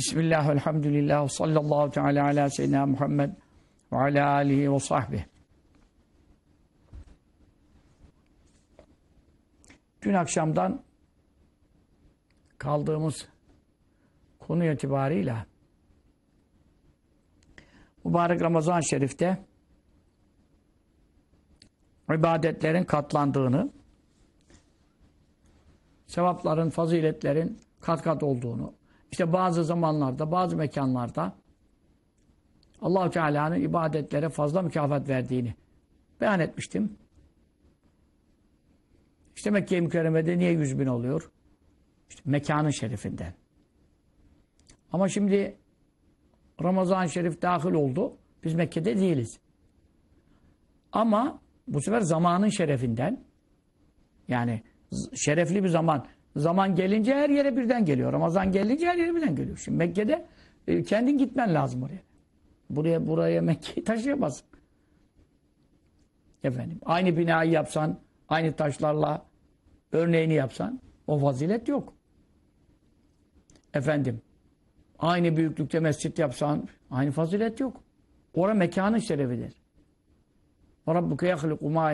Bismillah, elhamdülillah, sallallahu teala ala seyyidina Muhammed ve ala alihi ve sahbihi. Dün akşamdan kaldığımız konu itibariyle mübarek Ramazan-ı Şerif'te ibadetlerin katlandığını, sevapların, faziletlerin kat kat olduğunu, işte bazı zamanlarda, bazı mekanlarda allah Teala'nın ibadetlere fazla mükafat verdiğini beyan etmiştim. İşte Mekke-i Mükerreme'de niye yüz bin oluyor? İşte mekanın şerifinden. Ama şimdi Ramazan-ı Şerif dahil oldu. Biz Mekke'de değiliz. Ama bu sefer zamanın şerefinden yani şerefli bir zaman zaman gelince her yere birden geliyor. Ramazan gelince her yere birden geliyor. Şimdi Mekke'de e, kendin gitmen lazım oraya. Buraya buraya Mekke'yi taşıyamazsın. Efendim aynı binayı yapsan, aynı taşlarla örneğini yapsan o fazilet yok. Efendim aynı büyüklükte mescit yapsan aynı fazilet yok. Orada mekanın şerefidir. Rabbuke yahluku ma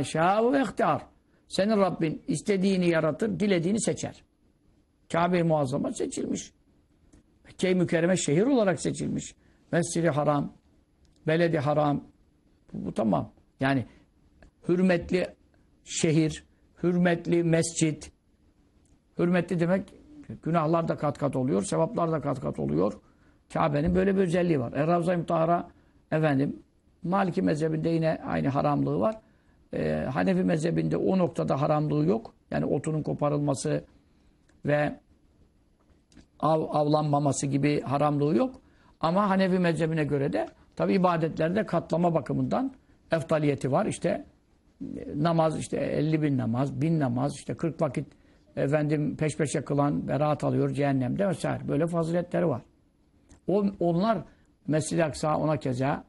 ve ihtar. Senin Rabbin istediğini yaratır, dilediğini seçer. Kabe-i Muazzama seçilmiş. Mekke-i Mükerreme şehir olarak seçilmiş. Mescid-i Haram, Beledi Haram. Bu, bu tamam. Yani hürmetli şehir, hürmetli mescit. Hürmetli demek günahlar da kat kat oluyor, sevaplar da kat kat oluyor. Kabe'nin böyle bir özelliği var. Er-Ravza-i Mutahara efendim Maliki mezhebinde yine aynı haramlığı var. Ee, Hanefi mezhebinde o noktada haramlığı yok. Yani otunun koparılması ve av, avlanmaması gibi haramlığı yok. Ama Hanefi mezhebine göre de tabi ibadetlerde katlama bakımından eftaliyeti var. İşte namaz işte 50 bin namaz, bin namaz, işte 40 vakit efendim peş peşe kılan beraat alıyor cehennemde vesaire. Böyle faziletleri var. O, onlar Mescid-i Aksa ona keza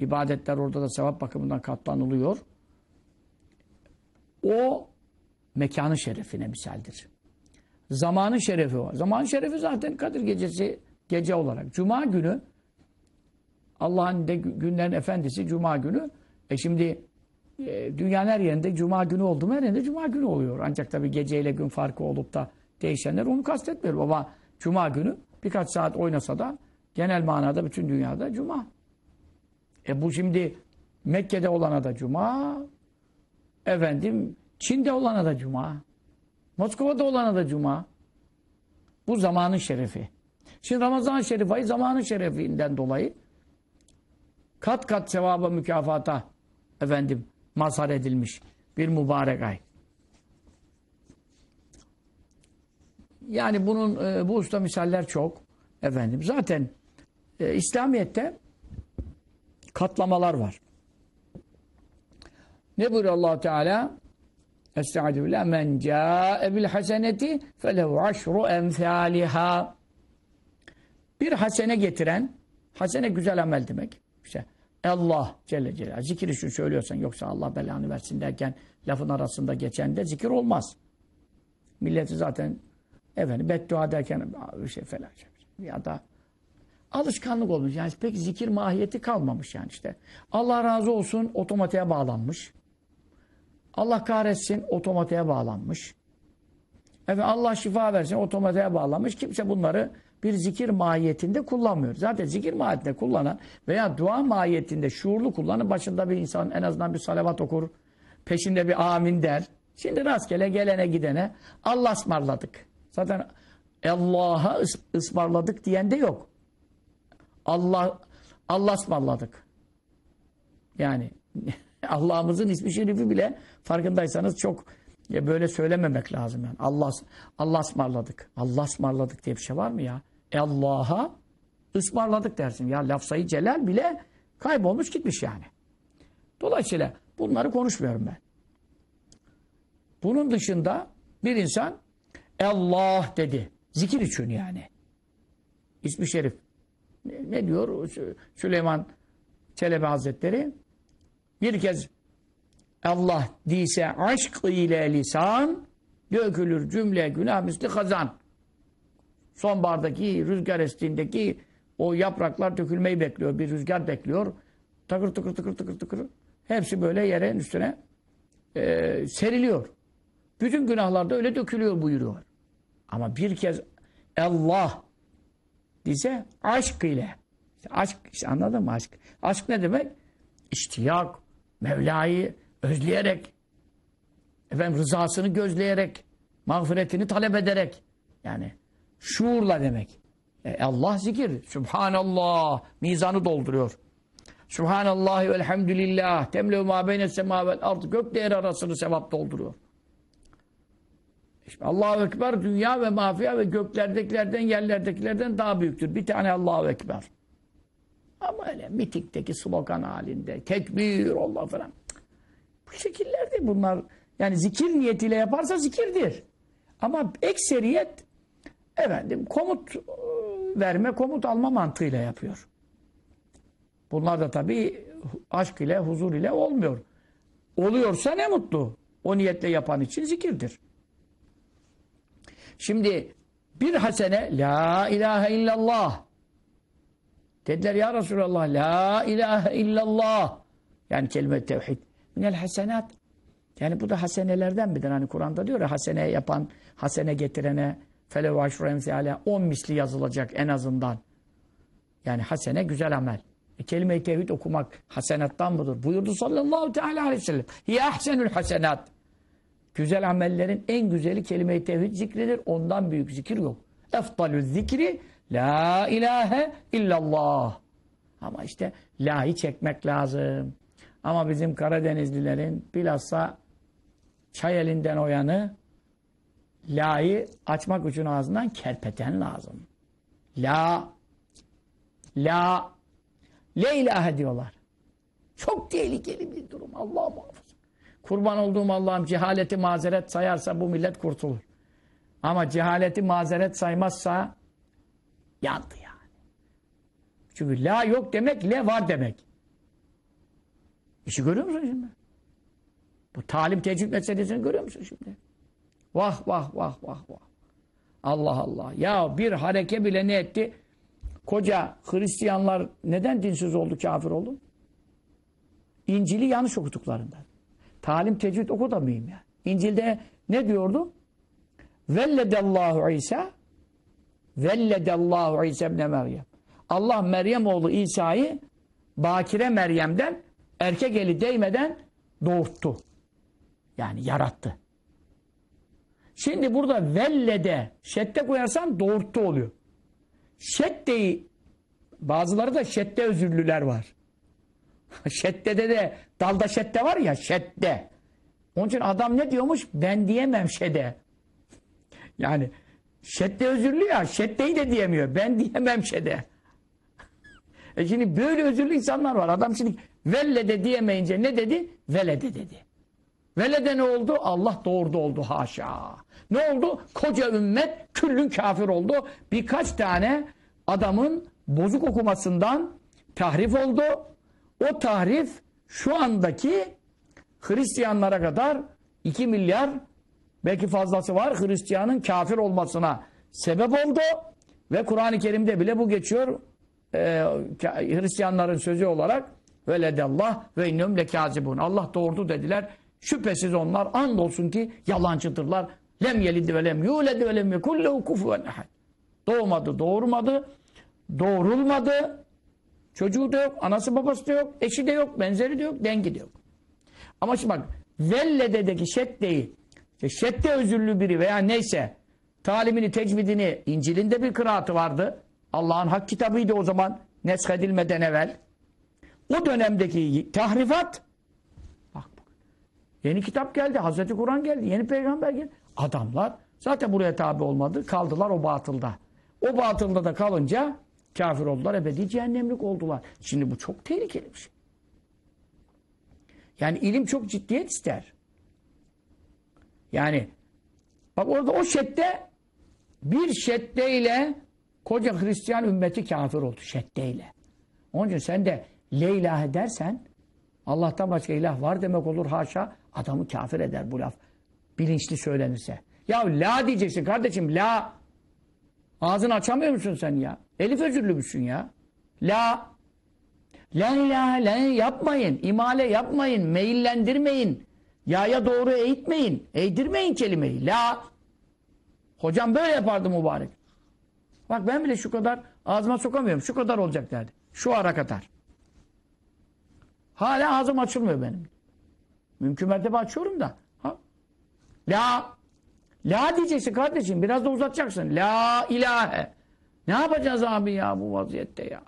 ibadetler orada da sevap bakımından katlanılıyor. O mekanın şerefine misaldir. Zamanın şerefi var. Zamanın şerefi zaten Kadir Gecesi gece olarak. Cuma günü Allah'ın de günlerin efendisi Cuma günü. E şimdi e, dünyanın her yerinde Cuma günü oldu mu her yerinde Cuma günü oluyor. Ancak tabi geceyle gün farkı olup da değişenler onu kastetmiyorum. Ama Cuma günü birkaç saat oynasa da genel manada bütün dünyada Cuma. E bu şimdi Mekke'de olana da Cuma, efendim Çin'de olana da Cuma, Moskova'da olana da Cuma. Bu zamanın şerefi. Şimdi Ramazan şerif ayı zamanın şerefinden dolayı kat kat sevaba mükafata efendim mazhar edilmiş bir mübarek ay. Yani bunun e, bu usta misaller çok efendim. Zaten e, İslamiyet'te katlamalar var. Ne buyuruyor allah Teala? Estaizu billah. Men câe bil haseneti felehu aşru emthâliha. Bir hasene getiren, hasene güzel amel demek. İşte Allah Celle Celaluhu. Zikir için söylüyorsan yoksa Allah belanı versin derken lafın arasında geçen de zikir olmaz. Milleti zaten efendim beddua derken bir şey falan ya da alışkanlık olmuş. Yani pek zikir mahiyeti kalmamış yani işte. Allah razı olsun otomatiğe bağlanmış. Allah kahretsin otomatiğe bağlanmış. Efendim Allah şifa versin otomatiğe bağlanmış. Kimse bunları bir zikir mahiyetinde kullanmıyor. Zaten zikir mahiyetinde kullanan veya dua mahiyetinde şuurlu kullanan başında bir insan en azından bir salavat okur. Peşinde bir amin der. Şimdi rastgele gelene gidene Allah ısmarladık. Zaten Allah'a ısmarladık diyen de yok. Allah Allah ısmarladık. Yani Allah'ımızın ismi şerifi bile farkındaysanız çok ya böyle söylememek lazım yani. Allah Allah ısmarladık. Allah ısmarladık diye bir şey var mı ya? E Allah'a ısmarladık dersin. Ya lafzayı celal bile kaybolmuş gitmiş yani. Dolayısıyla bunları konuşmuyorum ben. Bunun dışında bir insan Allah dedi. Zikir için yani. İsmi şerif. Ne, ne diyor Süleyman Çelebi Hazretleri? Bir kez Allah diyse aşk ile lisan dökülür cümle günah misli kazan. sonbahardaki rüzgar estiğindeki o yapraklar dökülmeyi bekliyor. Bir rüzgar bekliyor. Takır tıkır tıkır tıkır tıkır. Hepsi böyle yerin üstüne e, seriliyor. Bütün günahlar da öyle dökülüyor buyuruyor. Ama bir kez Allah dize aşk ile. İşte aşk, işte anladın mı aşk? Aşk ne demek? İştiyak, Mevla'yı özleyerek, efendim rızasını gözleyerek, mağfiretini talep ederek. Yani şuurla demek. E, Allah zikir. Subhanallah. Mizanı dolduruyor. Subhanallah ve elhamdülillah. Temlev ma beyne sema vel ard. Gök değer arasını sevap dolduruyor. İşte Allahu Ekber dünya ve mafya ve göklerdekilerden yerlerdekilerden daha büyüktür. Bir tane Allahu Ekber. Ama öyle mitinkteki slogan halinde tekbir Allah falan. Bu şekiller değil bunlar. Yani zikir niyetiyle yaparsa zikirdir. Ama ekseriyet efendim komut e, verme, komut alma mantığıyla yapıyor. Bunlar da tabii aşk ile, huzur ile olmuyor. Oluyorsa ne mutlu. O niyetle yapan için zikirdir. Şimdi bir hasene la ilahe illallah dediler ya Resulallah la ilahe illallah yani kelime tevhid minel hasenat yani bu da hasenelerden midir? Hani Kur'an'da diyor ya hasene yapan, hasene getirene felev aşru emsale 10 misli yazılacak en azından. Yani hasene güzel amel. E, kelime-i tevhid okumak hasenattan mıdır? Buyurdu sallallahu teala aleyhi ve sellem. Hiye ahsenül hasenat. Güzel amellerin en güzeli kelime-i tevhid zikridir. Ondan büyük zikir yok. Efdalü zikri la ilahe illallah. Ama işte lahi çekmek lazım. Ama bizim Karadenizlilerin bilhassa çay elinden o yanı la'yı açmak için ağzından kerpeten lazım. La la le ilahe diyorlar. Çok tehlikeli bir durum. Allah muhafaza. Kurban olduğum Allah'ım cehaleti mazeret sayarsa bu millet kurtulur. Ama cehaleti mazeret saymazsa yandı yani. Çünkü la yok demek le var demek. İşi görüyor musun şimdi? Bu talim tecrüb meselesini görüyor musun şimdi? Vah vah vah vah vah. Allah Allah. Ya bir hareke bile ne etti? Koca Hristiyanlar neden dinsiz oldu, kafir oldu? İncil'i yanlış okuduklarından. Talim tecvid oku da mıyım ya? İncil'de ne diyordu? Velledallahu İsa Velledallahu İsa ibn Meryem. Allah Meryem oğlu İsa'yı Bakire Meryem'den erkek eli değmeden doğurttu. Yani yarattı. Şimdi burada vellede şedde koyarsan doğurttu oluyor. Şeddeyi bazıları da şedde özürlüler var. Şedde'de de dalda şedde var ya şedde. Onun için adam ne diyormuş? Ben diyemem şede. Yani şedde özürlü ya şeddeyi de diyemiyor. Ben diyemem şede. E şimdi böyle özürlü insanlar var. Adam şimdi vellede diyemeyince ne dedi? Velede dedi. Velede ne oldu? Allah doğurdu oldu haşa. Ne oldu? Koca ümmet küllün kafir oldu. Birkaç tane adamın bozuk okumasından tahrif oldu. O tahrif şu andaki Hristiyanlara kadar 2 milyar belki fazlası var Hristiyanın kafir olmasına sebep oldu. Ve Kur'an-ı Kerim'de bile bu geçiyor. Ee, Hristiyanların sözü olarak veledallah ve innehum lekazibun. Allah doğurdu dediler. Şüphesiz onlar andolsun ki yalancıdırlar. Lem yelid ve lem yuled ve lem yekullehu kufuven ehad. Doğmadı, doğurmadı, doğrulmadı. Çocuğu da yok, anası babası da yok, eşi de yok, benzeri de yok, dengi de yok. Ama şimdi bak, vellededeki şeddeyi, işte şedde özürlü biri veya neyse, talimini, tecvidini, İncil'inde bir kıraatı vardı. Allah'ın hak kitabıydı o zaman, neshedilmeden evvel. O dönemdeki tahrifat, bak, yeni kitap geldi, Hazreti Kur'an geldi, yeni peygamber geldi. Adamlar zaten buraya tabi olmadı, kaldılar o batılda. O batılda da kalınca kafir oldular, ebedi cehennemlik oldular. Şimdi bu çok tehlikeli bir şey. Yani ilim çok ciddiyet ister. Yani bak orada o şedde bir şeddeyle koca Hristiyan ümmeti kafir oldu şeddeyle. Onun için sen de le ilahe dersen Allah'tan başka ilah var demek olur haşa adamı kafir eder bu laf. Bilinçli söylenirse. Ya la diyeceksin kardeşim la Ağzını açamıyor musun sen ya? Elif özürlü müsün ya? La. La ilahe la yapmayın. İmale yapmayın. Meyillendirmeyin. Ya'ya doğru eğitmeyin. Eğdirmeyin kelimeyi. La. Hocam böyle yapardı mübarek. Bak ben bile şu kadar ağzıma sokamıyorum. Şu kadar olacak derdi. Şu ara kadar. Hala ağzım açılmıyor benim. Mümkün mertebe açıyorum da. Ha? La. La diyeceksin kardeşim. Biraz da uzatacaksın. La ilahe. Ne yapacağız abi ya bu vaziyette ya?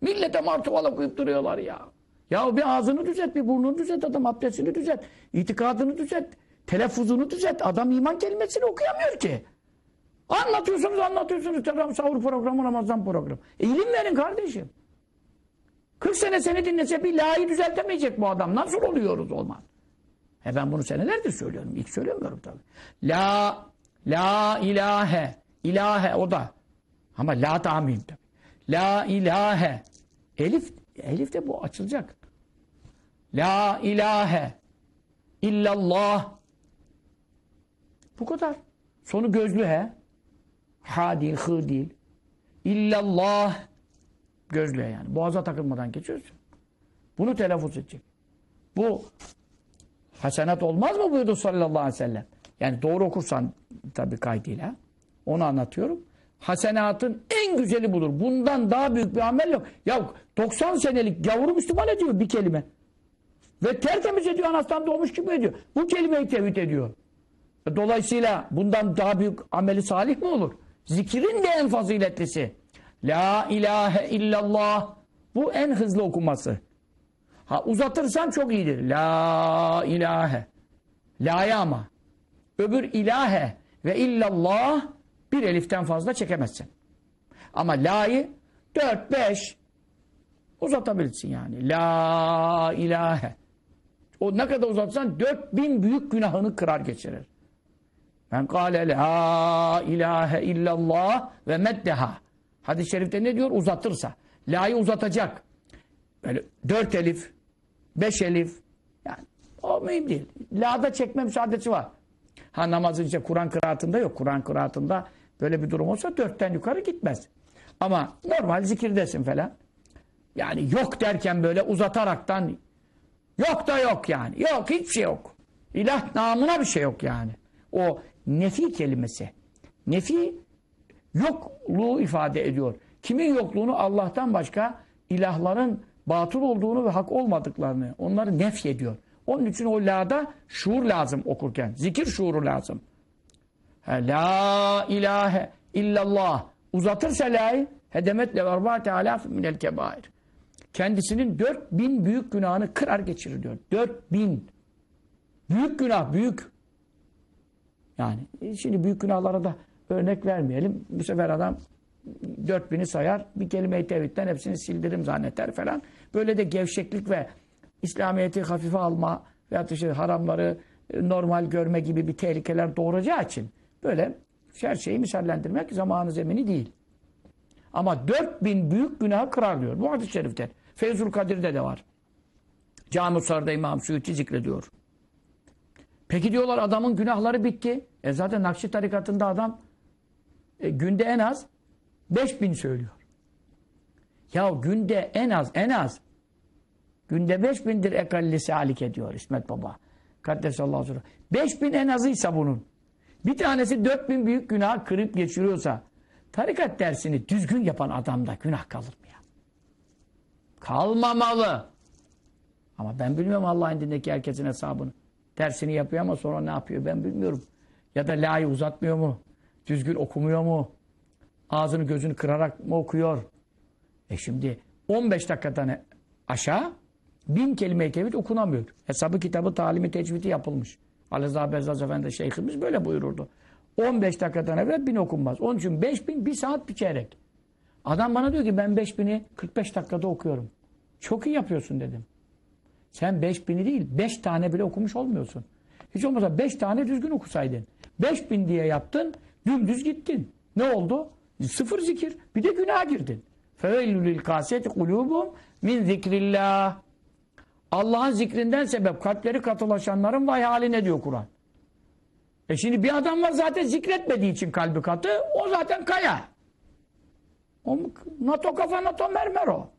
Millete martıvala koyup duruyorlar ya. Ya bir ağzını düzelt, bir burnunu düzelt, adam abdestini düzelt, itikadını düzelt, telaffuzunu düzelt. Adam iman kelimesini okuyamıyor ki. Anlatıyorsunuz, anlatıyorsunuz. Tamam, sahur programı, Ramazan programı. E, ilim verin kardeşim. 40 sene seni dinlese bir la'yı düzeltemeyecek bu adam. Nasıl oluyoruz olmaz? E ben bunu senelerdir söylüyorum. İlk söylemiyorum tabii. La, la ilahe. ilahe o da. Ama la tamim tabii. La ilahe. Elif, elif de bu açılacak. La ilahe. illallah. Bu kadar. Sonu gözlü he. Ha değil, hı değil. İllallah. Gözlü yani. Boğaza takılmadan geçiyorsun. Bunu telaffuz edecek. Bu hasenat olmaz mı buyurdu sallallahu aleyhi ve sellem. Yani doğru okursan tabii kaydıyla. Onu anlatıyorum. Hasenatın en güzeli budur. Bundan daha büyük bir amel yok. Ya 90 senelik gavuru Müslüman ediyor bir kelime. Ve tertemiz ediyor anasından doğmuş gibi ediyor. Bu kelimeyi tevhid ediyor. Dolayısıyla bundan daha büyük ameli salih mi olur? Zikrin de en faziletlisi. La ilahe illallah. Bu en hızlı okuması. Ha uzatırsan çok iyidir. La ilahe. La'ya ama. Öbür ilahe ve illallah bir eliften fazla çekemezsin. Ama la'yı 4 5 uzatabilirsin yani. La ilahe. O ne kadar uzatsan 4000 büyük günahını kırar geçirir. Ben kâle la ilahe illallah ve meddeha. Hadis-i şerifte ne diyor? Uzatırsa. La'yı uzatacak. Böyle dört elif, beş elif. Yani o mühim değil. La'da çekme müsaadesi var. Ha namazın işte Kur'an kıraatında yok. Kur'an kıraatında böyle bir durum olsa dörtten yukarı gitmez. Ama normal zikirdesin falan. Yani yok derken böyle uzataraktan yok da yok yani. Yok hiçbir şey yok. İlah namına bir şey yok yani. O nefi kelimesi. Nefi yokluğu ifade ediyor. Kimin yokluğunu? Allah'tan başka ilahların batıl olduğunu ve hak olmadıklarını onları nef ediyor. Onun için o la'da şuur lazım okurken. Zikir şuuru lazım. Ha, la ilahe illallah. Uzatırsa la'yı hedemetle verbate alaf minel kebair. Kendisinin dört bin büyük günahını kırar geçirir diyor. Dört bin. Büyük günah, büyük. Yani e, şimdi büyük günahlara da örnek vermeyelim. Bu sefer adam 4000'i sayar. Bir kelime-i tevhidden hepsini sildirim zanneter falan. Böyle de gevşeklik ve İslamiyet'i hafife alma veya işte haramları e, normal görme gibi bir tehlikeler doğuracağı için böyle her şeyi misallendirmek zamanı zemini değil. Ama 4000 büyük günah kırar diyor. Bu hadis-i şerifte. Feyzul Kadir'de de var. Cami-i Sar'da İmam Suyuti zikrediyor. Peki diyorlar adamın günahları bitti. E zaten Nakşi tarikatında adam e, günde en az 5000 söylüyor. Ya günde en az en az günde 5000'dir ekalli salik ediyor İsmet Baba. Kaddesallahu aleyhi 5000 en azıysa bunun. Bir tanesi 4000 büyük günah kırıp geçiriyorsa tarikat dersini düzgün yapan adamda günah kalır mı ya? Kalmamalı. Ama ben bilmiyorum Allah'ın indindeki herkesin hesabını. Dersini yapıyor ama sonra ne yapıyor ben bilmiyorum. Ya da la'yı uzatmıyor mu? Düzgün okumuyor mu? Ağzını gözünü kırarak mı okuyor? E şimdi 15 dakikadan aşağı bin kelime-i tevhid okunamıyor. Hesabı kitabı talimi tecvidi yapılmış. Alezza Bezzaz Efendi Şeyhimiz böyle buyururdu. 15 dakikadan evvel bin okunmaz. Onun için 5 bin bir saat bir çeyrek. Adam bana diyor ki ben 5 bini 45 dakikada okuyorum. Çok iyi yapıyorsun dedim. Sen 5 bini değil 5 tane bile okumuş olmuyorsun. Hiç olmazsa 5 tane düzgün okusaydın. 5 bin diye yaptın dümdüz gittin. Ne oldu? Sıfır zikir. Bir de günaha girdin. فَوَيْلُ لِلْقَاسِيَةِ قُلُوبُهُمْ min zikrillah. Allah'ın zikrinden sebep kalpleri katılaşanların vay haline diyor Kur'an. E şimdi bir adam var zaten zikretmediği için kalbi katı o zaten kaya. O, NATO kafa NATO mermer o.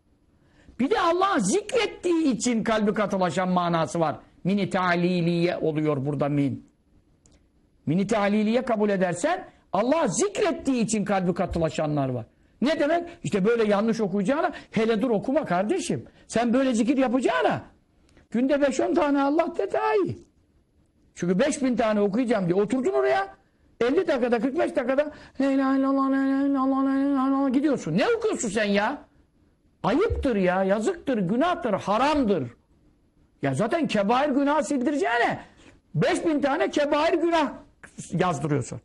Bir de Allah zikrettiği için kalbi katılaşan manası var. Mini taliliye oluyor burada min. Mini taliliye kabul edersen Allah zikrettiği için kalbi katılaşanlar var. Ne demek? İşte böyle yanlış okuyacağına hele dur okuma kardeşim. Sen böyle zikir yapacağına günde 5-10 tane Allah de daha iyi. Çünkü 5000 tane okuyacağım diye oturdun oraya 50 dakikada 45 dakikada la ilahe illallah, la ilahe illallah, la ilahe illallah gidiyorsun. Ne okuyorsun sen ya? Ayıptır ya, yazıktır, günahtır, haramdır. Ya zaten kebair günah sildireceğine 5000 tane kebair günah yazdırıyorsun.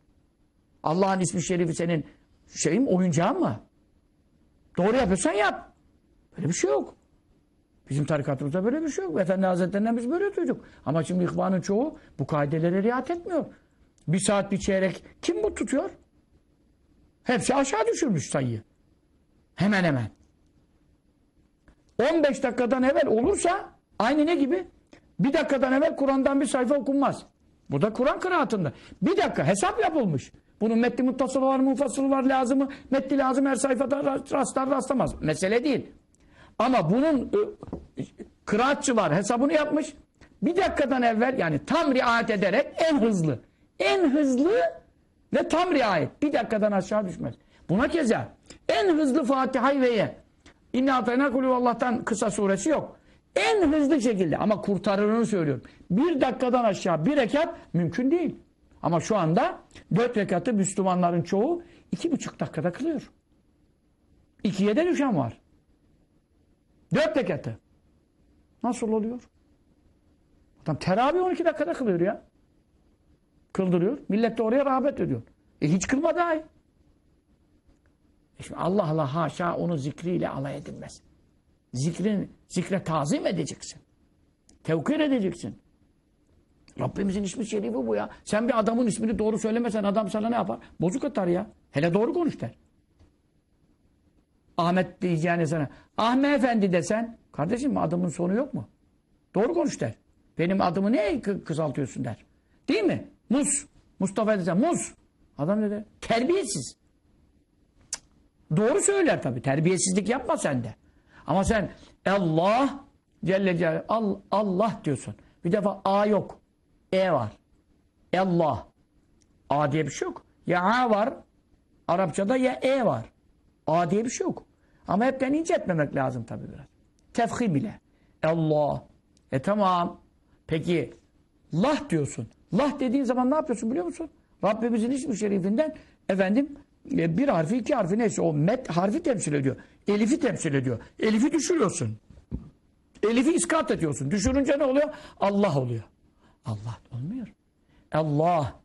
Allah'ın ismi şerifi senin şeyin oyuncağın mı? Doğru yapıyorsan yap. Böyle bir şey yok. Bizim tarikatımızda böyle bir şey yok. Efendi Hazretlerinden biz böyle duyduk. Ama şimdi ihvanın çoğu bu kaidelere riayet etmiyor. Bir saat bir çeyrek kim bu tutuyor? Hepsi aşağı düşürmüş sayıyı. Hemen hemen. 15 dakikadan evvel olursa aynı ne gibi? Bir dakikadan evvel Kur'an'dan bir sayfa okunmaz. Bu da Kur'an kıraatında. Bir dakika hesap yapılmış. Bunun metni muttasılı var, mufassılı var, lazımı, metni lazım her sayfada rastlar rastlamaz. Mesele değil. Ama bunun e, kıraatçılar hesabını yapmış. Bir dakikadan evvel yani tam riayet ederek en hızlı. En hızlı ve tam riayet. Bir dakikadan aşağı düşmez. Buna keza en hızlı Fatiha-i Ve'ye İnne atayna Allah'tan kısa suresi yok. En hızlı şekilde ama kurtarırını söylüyorum. Bir dakikadan aşağı bir rekat mümkün değil. Ama şu anda dört rekatı Müslümanların çoğu iki buçuk dakikada kılıyor. İkiye de düşen var. Dört rekatı. Nasıl oluyor? Adam teravih 12 dakikada kılıyor ya. Kıldırıyor. Millet de oraya rağbet ediyor. E hiç kılma daha iyi. E şimdi Allah Allah haşa onu zikriyle alay edilmez. Zikrin, zikre tazim edeceksin. Tevkir edeceksin. Rabbimizin ismi şerifi bu ya. Sen bir adamın ismini doğru söylemesen adam sana ne yapar? Bozuk atar ya. Hele doğru konuş der. Ahmet diyeceğine sana. Ahmet Efendi desen. Kardeşim adımın sonu yok mu? Doğru konuş der. Benim adımı ne kısaltıyorsun der. Değil mi? Muz. Mustafa desen muz. Adam ne der? Terbiyesiz. Doğru söyler tabi. Terbiyesizlik yapma sen de. Ama sen Allah Celle Celaluhu Allah diyorsun. Bir defa A yok. E var. Allah. A diye bir şey yok. Ya A var. Arapçada ya E var. A diye bir şey yok. Ama hepten incetmemek lazım tabi biraz. Tefhim ile. Allah. E tamam. Peki lah diyorsun. Lah dediğin zaman ne yapıyorsun biliyor musun? Rabbimizin ismi şerifinden efendim e, bir harfi iki harfi neyse o met harfi temsil ediyor. Elifi temsil ediyor. Elifi düşürüyorsun. Elifi iskat ediyorsun. Düşürünce ne oluyor? Allah oluyor. Allah olmuyor. Allah.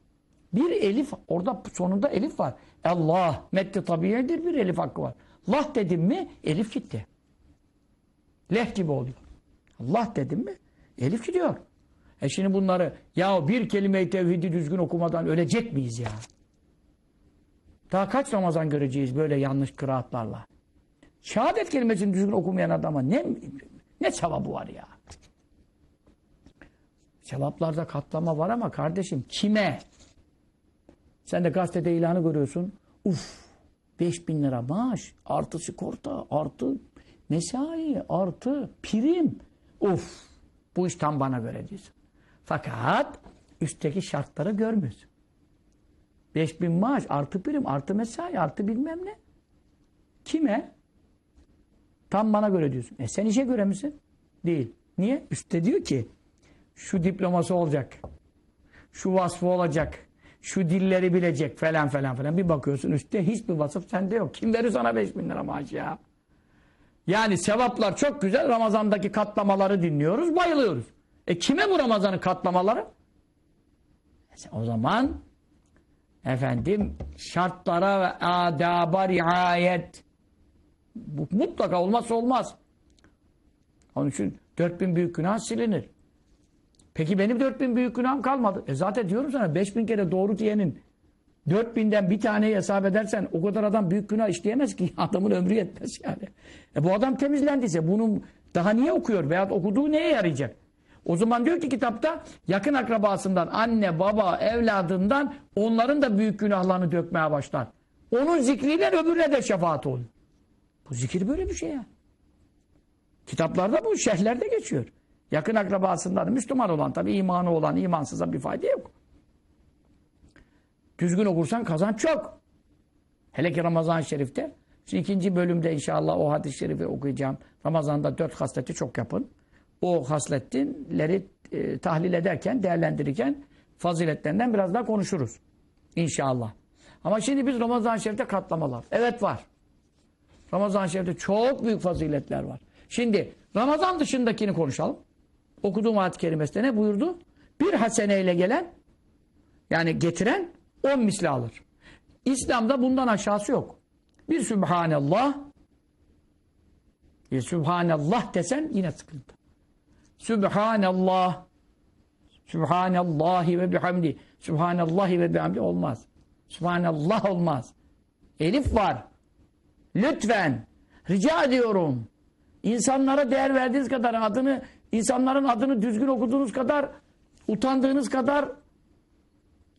Bir elif orada sonunda elif var. Allah. Metti tabiyedir bir elif hakkı var. Allah dedim mi elif gitti. Leh gibi oluyor. Allah dedim mi elif gidiyor. E şimdi bunları ya bir kelime-i tevhidi düzgün okumadan ölecek miyiz ya? Daha kaç Ramazan göreceğiz böyle yanlış kıraatlarla? Şehadet kelimesini düzgün okumayan adama ne ne sevabı var ya? Sevaplarda katlama var ama kardeşim kime? Sen de gazetede ilanı görüyorsun. Uf 5000 lira maaş artı sigorta artı mesai artı prim. Uf bu iş tam bana göre diyorsun. Fakat üstteki şartları görmüyorsun. 5000 maaş artı prim artı mesai artı bilmem ne. Kime? Tam bana göre diyorsun. E sen işe göre misin? Değil. Niye? Üstte diyor ki şu diploması olacak. Şu vasfı olacak. Şu dilleri bilecek falan falan falan. Bir bakıyorsun üstte hiçbir vasıf sende yok. Kim verir sana 5000 lira maaş ya? Yani sevaplar çok güzel. Ramazan'daki katlamaları dinliyoruz, bayılıyoruz. E kime bu Ramazan'ın katlamaları? E o zaman efendim şartlara ve adaba riayet bu mutlaka olmazsa olmaz. Onun için 4000 büyük günah silinir. Peki benim 4000 büyük günahım kalmadı. E zaten diyorum sana 5000 kere doğru diyenin 4000'den bir taneyi hesap edersen o kadar adam büyük günah işleyemez ki. Adamın ömrü yetmez yani. E bu adam temizlendiyse bunun daha niye okuyor? Veyahut okuduğu neye yarayacak? O zaman diyor ki kitapta yakın akrabasından, anne, baba, evladından onların da büyük günahlarını dökmeye başlar. Onun zikriyle öbürüne de şefaat olur. Bu zikir böyle bir şey ya. Kitaplarda bu, şerhlerde geçiyor. Yakın akrabasından Müslüman olan tabi imanı olan imansıza bir fayda yok. Düzgün okursan kazanç çok. Hele ki Ramazan-ı Şerif'te. Şimdi ikinci bölümde inşallah o hadis-i şerifi okuyacağım. Ramazan'da dört hasleti çok yapın. O hasletleri e, tahlil ederken, değerlendirirken faziletlerinden biraz daha konuşuruz. İnşallah. Ama şimdi biz Ramazan-ı Şerif'te katlamalar. Evet var. Ramazan-ı Şerif'te çok büyük faziletler var. Şimdi Ramazan dışındakini konuşalım. Okuduğum ayet-i kerimesinde ne buyurdu? Bir haseneyle gelen yani getiren on misli alır. İslam'da bundan aşağısı yok. Bir Sübhanallah bir Sübhanallah desen yine sıkıntı. Sübhanallah Sübhanallahi ve bihamdi Sübhanallahi ve bihamdi olmaz. Sübhanallah olmaz. Elif var. Lütfen rica ediyorum. İnsanlara değer verdiğiniz kadar adını, insanların adını düzgün okuduğunuz kadar, utandığınız kadar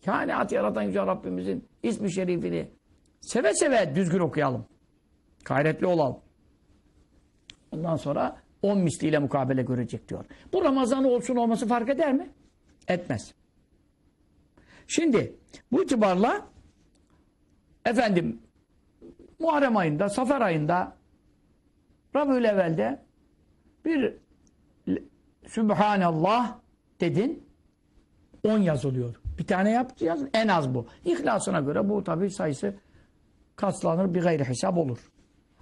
yani at yaratan Yüce Rabbimizin ismi şerifini seve seve düzgün okuyalım. Gayretli olalım. Ondan sonra on misliyle mukabele görecek diyor. Bu Ramazan olsun olması fark eder mi? Etmez. Şimdi bu itibarla efendim Muharrem ayında, Safer ayında Rabiül evvelde bir Sübhanallah dedin 10 yazılıyor. Bir tane yap yaz en az bu. İhlasına göre bu tabi sayısı katlanır bir gayri hesap olur.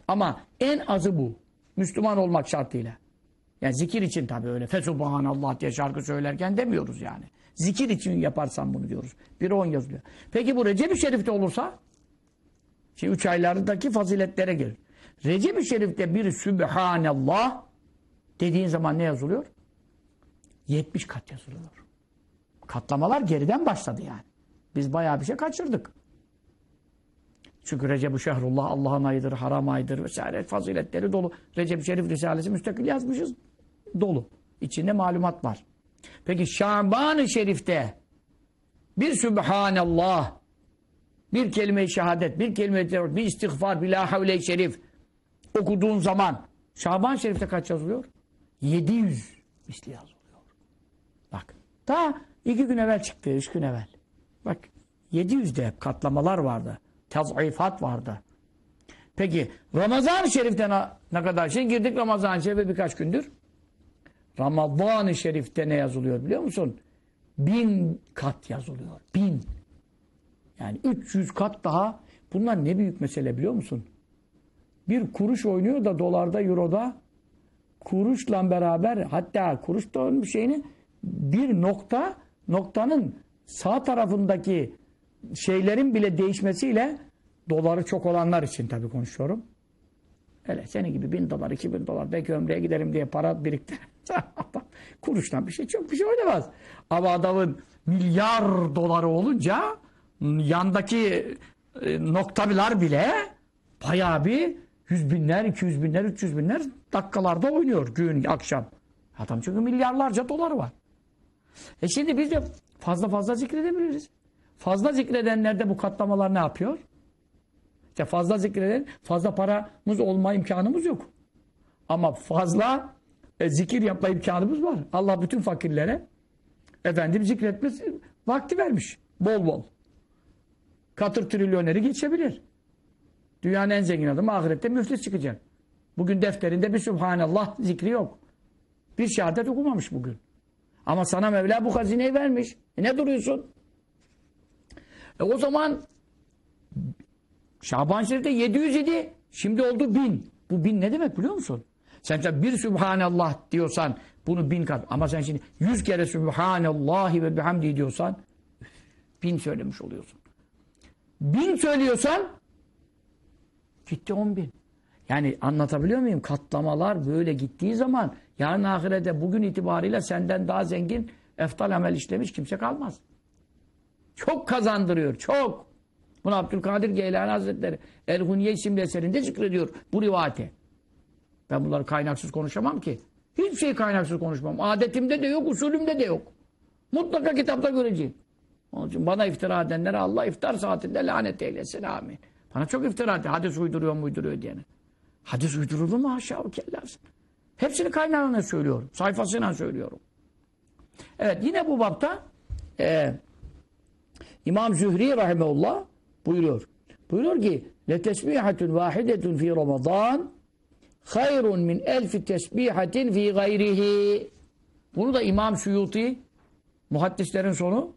Ama en azı bu. Müslüman olmak şartıyla. Yani zikir için tabi öyle. Fesubhanallah diye şarkı söylerken demiyoruz yani. Zikir için yaparsan bunu diyoruz. Bir on yazılıyor. Peki bu Recep-i Şerif'te olursa Şimdi üç aylardaki faziletlere gelir. Recep-i Şerif'te bir Sübhanallah dediğin zaman ne yazılıyor? 70 kat yazılıyor. Katlamalar geriden başladı yani. Biz bayağı bir şey kaçırdık. Çünkü Recep-i Şehrullah Allah'ın ayıdır, haram ayıdır vesaire faziletleri dolu. Recep-i Şerif Risalesi müstakil yazmışız. Dolu. İçinde malumat var. Peki Şaban-ı Şerif'te bir Sübhanallah bir kelime-i şehadet, bir kelime-i tevhid, bir istiğfar, bir la havle-i şerif okuduğun zaman Şaban Şerif'te kaç yazılıyor? 700 misli yazılıyor. Daha iki gün evvel çıktı, üç gün evvel. Bak 700'de hep katlamalar vardı. Tazifat vardı. Peki Ramazan-ı Şerif'te ne, kadar? Şimdi girdik Ramazan-ı Şerif'e birkaç gündür. Ramazan-ı Şerif'te ne yazılıyor biliyor musun? Bin kat yazılıyor. Bin. Yani 300 kat daha. Bunlar ne büyük mesele biliyor musun? Bir kuruş oynuyor da dolarda, euroda kuruşla beraber hatta kuruş da şeyini bir nokta noktanın sağ tarafındaki şeylerin bile değişmesiyle doları çok olanlar için tabii konuşuyorum. Öyle senin gibi bin dolar, iki bin dolar belki ömreye giderim diye para biriktir. Kuruştan bir şey çok bir şey oynamaz. Ama adamın milyar doları olunca yandaki e, noktalar bile bayağı bir yüz binler, iki yüz binler, üç yüz binler dakikalarda oynuyor gün, akşam. Adam çünkü milyarlarca dolar var. E şimdi biz de fazla fazla zikredebiliriz. Fazla zikredenlerde bu katlamalar ne yapıyor? İşte fazla zikreden, fazla paramız olma imkanımız yok. Ama fazla e, zikir yapma imkanımız var. Allah bütün fakirlere efendim zikretme vakti vermiş. Bol bol. Katır trilyoneri geçebilir. Dünyanın en zengin adamı ahirette müflis çıkacak. Bugün defterinde bir Subhanallah zikri yok. Bir şehadet okumamış bugün. Ama sana Mevla bu hazineyi vermiş. E ne duruyorsun? E o zaman Şaban Şerif'te 700 idi. Şimdi oldu 1000. Bu 1000 ne demek biliyor musun? Sen bir Subhanallah diyorsan bunu bin kat. Ama sen şimdi 100 kere Subhanallahi ve bihamdi diyorsan bin söylemiş oluyorsun. Bin söylüyorsan gitti on bin. Yani anlatabiliyor muyum? Katlamalar böyle gittiği zaman yarın ahirete bugün itibariyle senden daha zengin eftal amel işlemiş kimse kalmaz. Çok kazandırıyor. Çok. Bunu Abdülkadir Geylani Hazretleri El-Hunye isimli eserinde zikrediyor bu rivayeti. Ben bunları kaynaksız konuşamam ki. Hiçbir şey kaynaksız konuşmam. Adetimde de yok, usulümde de yok. Mutlaka kitapta göreceğim. Onun için bana iftira edenlere Allah iftar saatinde lanet eylesin. Amin. Bana çok iftira etti. Hadis uyduruyor mu uyduruyor diyene. Hadis uydurulur mu aşağı o kellasın. Hepsini kaynağına söylüyorum. Sayfasıyla söylüyorum. Evet yine bu bapta e, İmam Zühri Rahimeullah buyuruyor. Buyuruyor ki letesbihatun vahidetun fi Ramazan hayrun min elfi tesbihatin fi gayrihi. Bunu da İmam Suyuti muhaddislerin sonu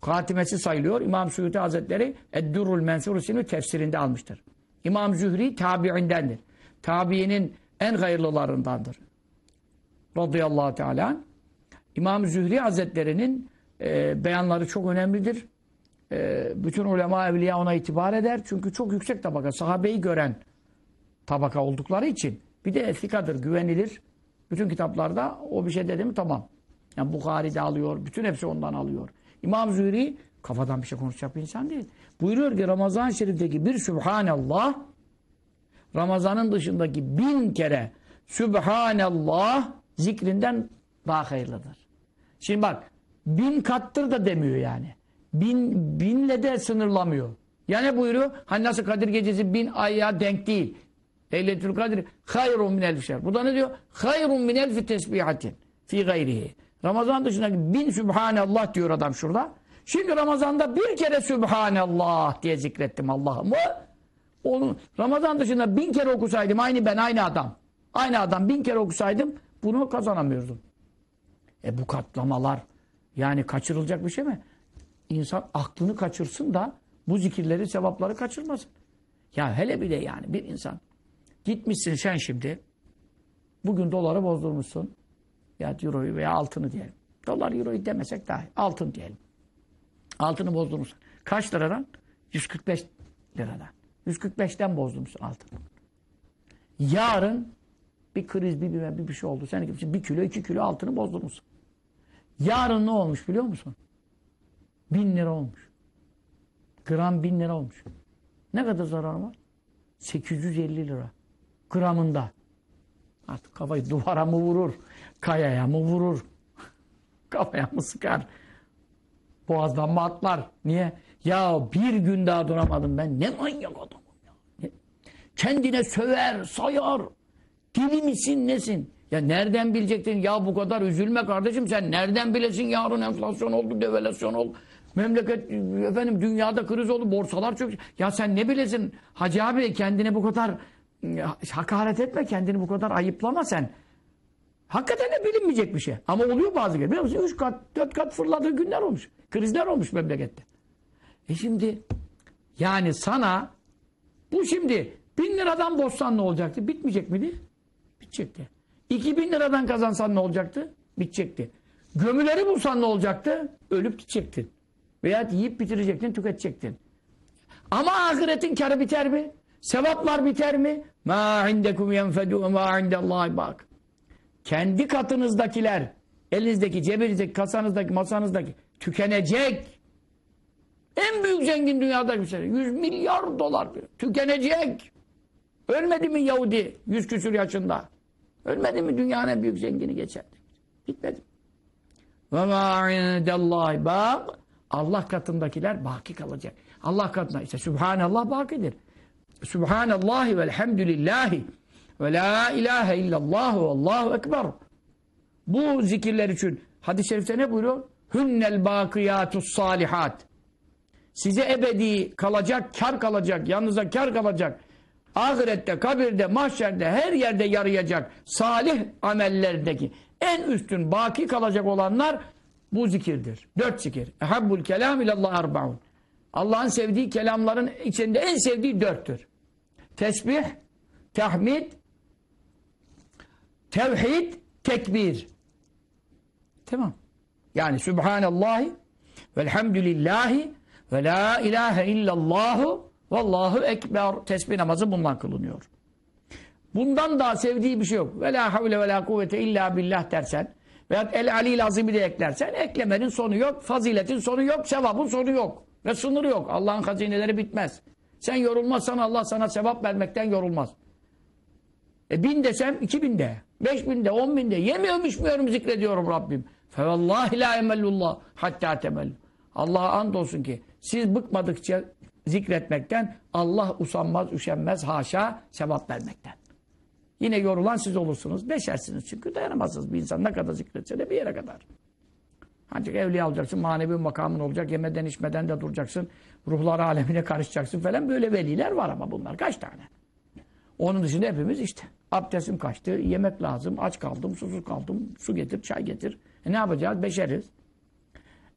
katimesi sayılıyor. İmam Suyuti Hazretleri Eddurrul Mensur isimli tefsirinde almıştır. İmam Zühri tabiindendir. Tabiinin en hayırlılarındandır. Radıyallahu Teala. İmam Zühri Hazretleri'nin e, beyanları çok önemlidir. E, bütün ulema evliya ona itibar eder. Çünkü çok yüksek tabaka. Sahabeyi gören tabaka oldukları için. Bir de esikadır, güvenilir. Bütün kitaplarda o bir şey dedi mi tamam. Yani Bukhari'de alıyor. Bütün hepsi ondan alıyor. İmam Zühri kafadan bir şey konuşacak bir insan değil. Buyuruyor ki Ramazan-ı Şerif'teki bir Sübhanallah Ramazan'ın dışındaki bin kere Sübhanallah zikrinden daha hayırlıdır. Şimdi bak bin kattır da demiyor yani. Bin, binle de sınırlamıyor. Ya ne buyuruyor? Hani nasıl Kadir Gecesi bin aya denk değil. Leyletül Kadir hayrun min elfi. Bu da ne diyor? Hayrun min elfi tesbihatin fi gayrihi. Ramazan dışındaki bin Sübhanallah diyor adam şurada. Şimdi Ramazan'da bir kere Sübhanallah diye zikrettim Allah'ımı. Onu Ramazan dışında bin kere okusaydım aynı ben aynı adam. Aynı adam bin kere okusaydım bunu kazanamıyordum. E bu katlamalar yani kaçırılacak bir şey mi? İnsan aklını kaçırsın da bu zikirleri, sevapları kaçırmasın. Ya hele bir de yani bir insan gitmişsin sen şimdi bugün doları bozdurmuşsun ya euroyu veya altını diyelim. Dolar euroyu demesek daha iyi. Altın diyelim. Altını bozdurmuşsun. Kaç liradan? 145 liradan. 145'ten bozdurmuşsun altını. Yarın bir kriz, bir, bir, bir, bir şey oldu. Sen gibi bir kilo, iki kilo altını bozdurmuşsun. Yarın ne olmuş biliyor musun? Bin lira olmuş. Gram bin lira olmuş. Ne kadar zarar var? 850 lira. Gramında. Artık kafayı duvara mı vurur? Kayaya mı vurur? Kafaya mı sıkar? Boğazdan mı atlar? Niye? Ya bir gün daha duramadım ben. Ne manyak adamım ya. Kendine söver, sayar. Deli misin, nesin? Ya nereden bilecektin? Ya bu kadar üzülme kardeşim sen. Nereden bilesin yarın enflasyon oldu, devalüasyon oldu. Memleket, efendim dünyada kriz oldu, borsalar çok... Ya sen ne bilesin? Hacı abi kendini bu kadar hakaret etme, kendini bu kadar ayıplama sen. Hakikaten de bilinmeyecek bir şey. Ama oluyor bazı kere. Biliyor musun? Üç kat, dört kat fırladığı günler olmuş. Krizler olmuş memlekette. E şimdi yani sana bu şimdi bin liradan bozsan ne olacaktı? Bitmeyecek miydi? Bitecekti. İki bin liradan kazansan ne olacaktı? Bitecekti. Gömüleri bulsan ne olacaktı? Ölüp gidecektin. Veya yiyip bitirecektin, tüketecektin. Ama ahiretin karı biter mi? Sevaplar biter mi? Ma indekum yenfedu ma indallahi bak. Kendi katınızdakiler, elinizdeki, cebinizdeki, kasanızdaki, masanızdaki tükenecek. En büyük zengin dünyada bir şey. 100 milyar dolar. Tükenecek. Ölmedi mi Yahudi 100 küsur yaşında? Ölmedi mi dünyanın en büyük zengini geçerdi? Gitmedi. Ve ma indallahi bak. Allah katındakiler baki kalacak. Allah katında işte Subhanallah bakidir. Subhanallahi velhamdülillahi ve la ilahe illallah ve allahu ekber. Bu zikirler için hadis-i şerifte ne buyuruyor? Hünnel bakiyatus salihat. Size ebedi kalacak, kar kalacak, yanınıza kar kalacak. Ahirette, kabirde, mahşerde, her yerde yarayacak salih amellerdeki en üstün baki kalacak olanlar bu zikirdir. Dört zikir. Ehabbul kelam ilallah arba'un. Allah'ın sevdiği kelamların içinde en sevdiği dörttür. Tesbih, tahmid, tevhid, tekbir. Tamam. Yani Subhanallahi velhamdülillahi ve la ilahe illallahu vallahu ekber. Tesbih namazı bundan kılınıyor. Bundan daha sevdiği bir şey yok. Ve la havle ve la kuvvete illa billah dersen veya el alil azimi de eklersen eklemenin sonu yok, faziletin sonu yok, sevabın sonu yok. Ve sınırı yok. Allah'ın hazineleri bitmez. Sen yorulmazsan Allah sana sevap vermekten yorulmaz. E bin desem iki bin de. Beş bin de, on bin de. Yemiyorum içmiyorum zikrediyorum Rabbim. Fevallahi la emellullah hatta temellu. Allah'a and olsun ki siz bıkmadıkça zikretmekten Allah usanmaz, üşenmez, haşa sevap vermekten. Yine yorulan siz olursunuz. Beşersiniz çünkü dayanamazsınız bir insan ne kadar zikretse de bir yere kadar. Ancak evliya olacaksın, manevi makamın olacak, yemeden içmeden de duracaksın, ruhlar alemine karışacaksın falan. Böyle veliler var ama bunlar kaç tane? Onun dışında hepimiz işte. Abdestim kaçtı, yemek lazım, aç kaldım, susuz kaldım, su getir, çay getir. E ne yapacağız? Beşeriz.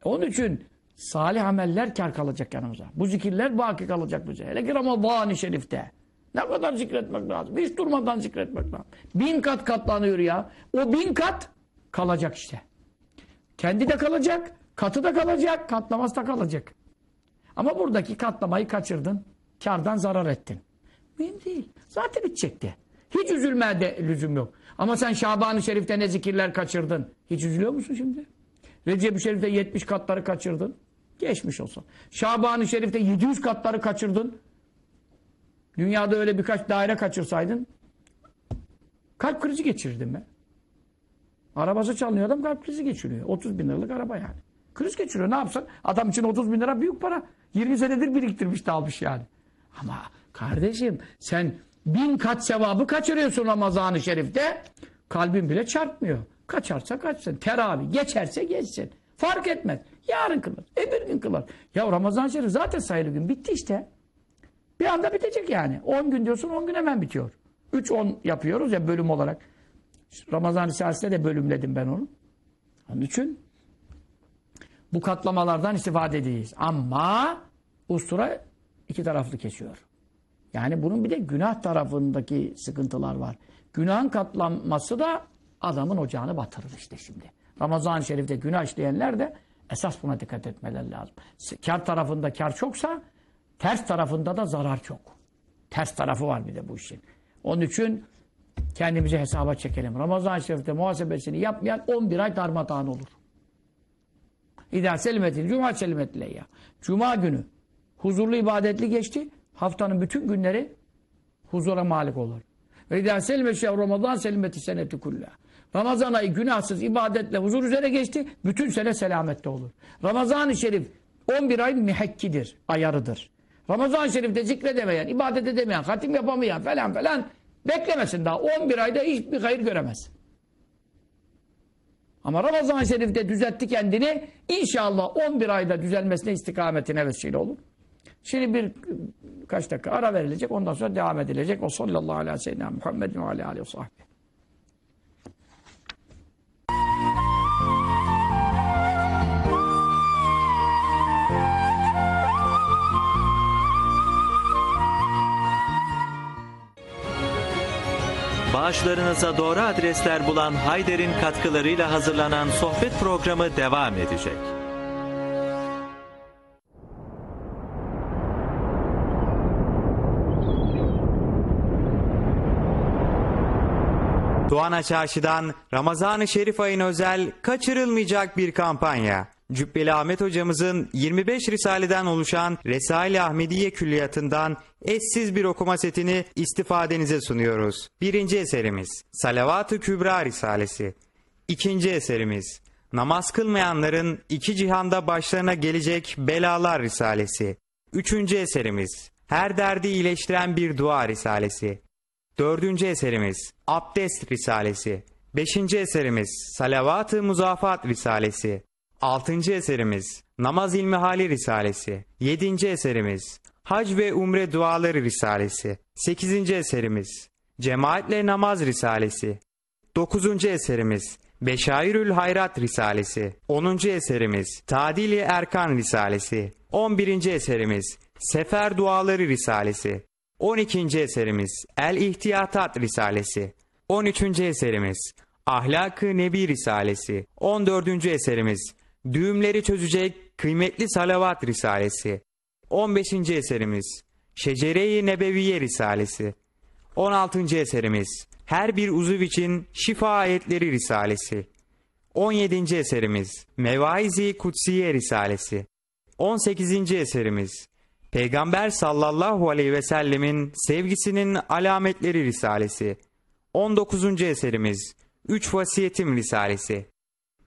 Onun için salih ameller kar kalacak yanımıza. Bu zikirler baki kalacak bize. Hele ki Ramazan-ı Şerif'te. Ne kadar zikretmek lazım? Hiç durmadan zikretmek lazım. Bin kat katlanıyor ya. O bin kat kalacak işte. Kendi de kalacak, katı da kalacak, katlaması da kalacak. Ama buradaki katlamayı kaçırdın, kardan zarar ettin. Mühim değil. Zaten bitecekti. Hiç üzülmeye de lüzum yok. Ama sen Şaban-ı Şerif'te ne zikirler kaçırdın? Hiç üzülüyor musun şimdi? Recep-i Şerif'te 70 katları kaçırdın. Geçmiş olsun. Şaban-ı Şerif'te 700 katları kaçırdın. Dünyada öyle birkaç daire kaçırsaydın kalp krizi geçirirdin be. Arabası çalınıyor adam kalp krizi geçiriyor. 30 bin liralık araba yani. Kriz geçiriyor ne yapsın? Adam için 30 bin lira büyük para. 20 senedir biriktirmiş de almış yani. Ama kardeşim sen bin kat sevabı kaçırıyorsun Ramazan-ı Şerif'te. Kalbin bile çarpmıyor. Kaçarsa kaçsın. Teravih geçerse geçsin. Fark etmez. Yarın kılar. Öbür gün kılar. Ya Ramazan-ı Şerif zaten sayılı gün. Bitti işte. Bir anda bitecek yani. 10 gün diyorsun 10 gün hemen bitiyor. 3-10 yapıyoruz ya bölüm olarak. Ramazan Risalesi'nde de bölümledim ben onu. Onun için bu katlamalardan istifade edeceğiz. Ama ustura iki taraflı kesiyor. Yani bunun bir de günah tarafındaki sıkıntılar var. Günahın katlanması da adamın ocağını batırır işte şimdi. Ramazan-ı Şerif'te günah işleyenler de esas buna dikkat etmeler lazım. Kar tarafında kar çoksa ters tarafında da zarar çok. Ters tarafı var bir de bu işin. Onun için kendimizi hesaba çekelim. Ramazan-ı Şerif'te muhasebesini yapmayan 11 ay darmadağın olur. İdâ selimetin, cuma selimetle ya. Cuma günü huzurlu ibadetli geçti. Haftanın bütün günleri huzura malik olur. Ve idâ selime şev Ramazan selimeti seneti kulla. Ramazan ayı günahsız ibadetle huzur üzere geçti. Bütün sene selamette olur. Ramazan-ı Şerif 11 ay mihekkidir, ayarıdır. Ramazan-ı Şerif'te zikredemeyen, ibadet edemeyen, hatim yapamayan falan falan beklemesin daha. 11 ayda hiçbir hayır göremez. Ama Ramazan-ı Şerif'te düzeltti kendini. İnşallah 11 ayda düzelmesine istikametine vesile olur. Şimdi bir kaç dakika ara verilecek. Ondan sonra devam edilecek. O sallallahu aleyhi ve sellem Muhammedin ve aleyhi ve sahbihi. Bağışlarınıza doğru adresler bulan Hayder'in katkılarıyla hazırlanan sohbet programı devam edecek. Doğan Çarşı'dan Ramazan-ı Şerif ayın özel kaçırılmayacak bir kampanya. Cübbeli Ahmet hocamızın 25 risaleden oluşan Resail-i Ahmediye Külliyatı'ndan eşsiz bir okuma setini istifadenize sunuyoruz. Birinci eserimiz Salavat-ı Kübra Risalesi. İkinci eserimiz Namaz kılmayanların iki cihanda başlarına gelecek belalar risalesi. Üçüncü eserimiz Her derdi iyileştiren bir dua risalesi. Dördüncü eserimiz Abdest Risalesi. Beşinci eserimiz Salavat-ı Muzafat Risalesi. Altıncı eserimiz Namaz İlmihali Risalesi. Yedinci eserimiz Hac ve Umre Duaları Risalesi. Sekizinci eserimiz Cemaatle Namaz Risalesi. Dokuzuncu eserimiz Beşairül Hayrat Risalesi. Onuncu eserimiz Tadili Erkan Risalesi. On birinci eserimiz Sefer Duaları Risalesi. 12. eserimiz El İhtiyatat Risalesi. 13. eserimiz Ahlak-ı Nebi Risalesi. 14. eserimiz Düğümleri çözecek kıymetli salavat risalesi. 15. eserimiz Şecere-i Nebeviye Risalesi. 16. eserimiz Her bir uzuv için şifa ayetleri risalesi. 17. eserimiz Mevaizi Kutsiye Risalesi. 18. eserimiz Peygamber sallallahu aleyhi ve sellemin sevgisinin alametleri risalesi. 19. eserimiz Üç Vasiyetim Risalesi.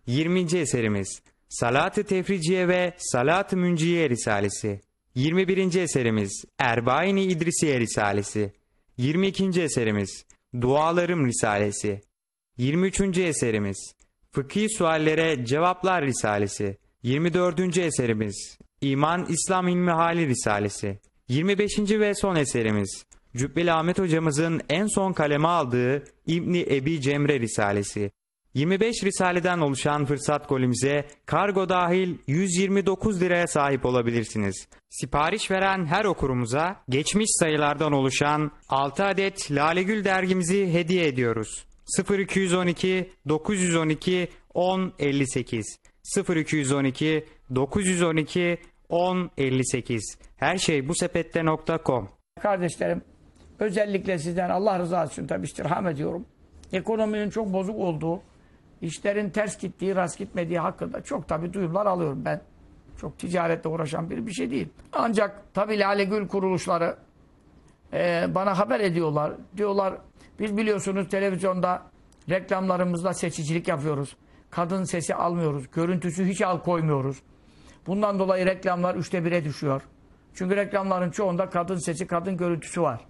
20. eserimiz Salat-ı Tefriciye ve Salat-ı Münciye Risalesi. 21. eserimiz Erbaini İdrisiye Risalesi 22. eserimiz Dualarım Risalesi 23. eserimiz Fıkhi Suallere Cevaplar Risalesi 24. eserimiz İman İslam İlmi Hali Risalesi 25. ve son eserimiz Cübbeli Ahmet hocamızın en son kaleme aldığı İbni Ebi Cemre Risalesi 25 risaleden oluşan fırsat golümüze kargo dahil 129 liraya sahip olabilirsiniz. Sipariş veren her okurumuza geçmiş sayılardan oluşan 6 adet Lalegül dergimizi hediye ediyoruz. 0212 912 1058 0212 912 1058 Her şey bu sepette.com Kardeşlerim özellikle sizden Allah rızası için tabi istirham ediyorum. Ekonominin çok bozuk olduğu, işlerin ters gittiği, rast gitmediği hakkında çok tabi duyumlar alıyorum ben. Çok ticaretle uğraşan biri bir şey değil. Ancak tabi Lale Gül kuruluşları e, bana haber ediyorlar. Diyorlar biz biliyorsunuz televizyonda reklamlarımızla seçicilik yapıyoruz. Kadın sesi almıyoruz. Görüntüsü hiç al koymuyoruz. Bundan dolayı reklamlar üçte bire düşüyor. Çünkü reklamların çoğunda kadın sesi, kadın görüntüsü var.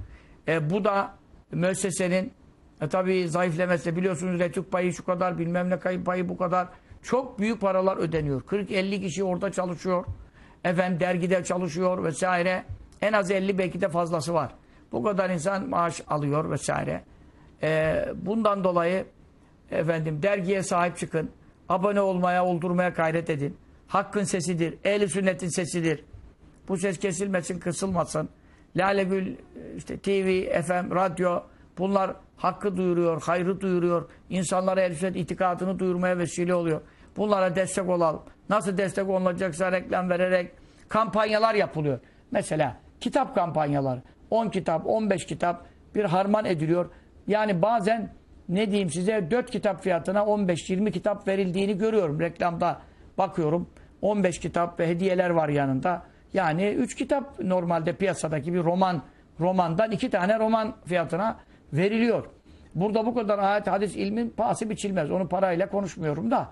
E, bu da müessesenin e, tabii zayıflemesi. Biliyorsunuz retük payı şu kadar, bilmem ne kayıp payı bu kadar. Çok büyük paralar ödeniyor. 40-50 kişi orada çalışıyor. Efendim dergide çalışıyor vesaire. En az 50 belki de fazlası var. Bu kadar insan maaş alıyor vesaire. E, bundan dolayı efendim dergiye sahip çıkın. Abone olmaya, oldurmaya gayret edin. Hakkın sesidir. Ehli sünnetin sesidir. Bu ses kesilmesin, kısılmasın. Lale Gül, işte TV, FM, radyo bunlar hakkı duyuruyor, hayrı duyuruyor. İnsanlara sünnet itikadını duyurmaya vesile oluyor. Bunlara destek olalım. Nasıl destek olunacaksa reklam vererek kampanyalar yapılıyor. Mesela kitap kampanyaları. 10 kitap, 15 kitap bir harman ediliyor. Yani bazen ne diyeyim size 4 kitap fiyatına 15-20 kitap verildiğini görüyorum. Reklamda bakıyorum. 15 kitap ve hediyeler var yanında. Yani 3 kitap normalde piyasadaki bir roman romandan 2 tane roman fiyatına veriliyor. Burada bu kadar ayet hadis ilmin pahası biçilmez. Onu parayla konuşmuyorum da.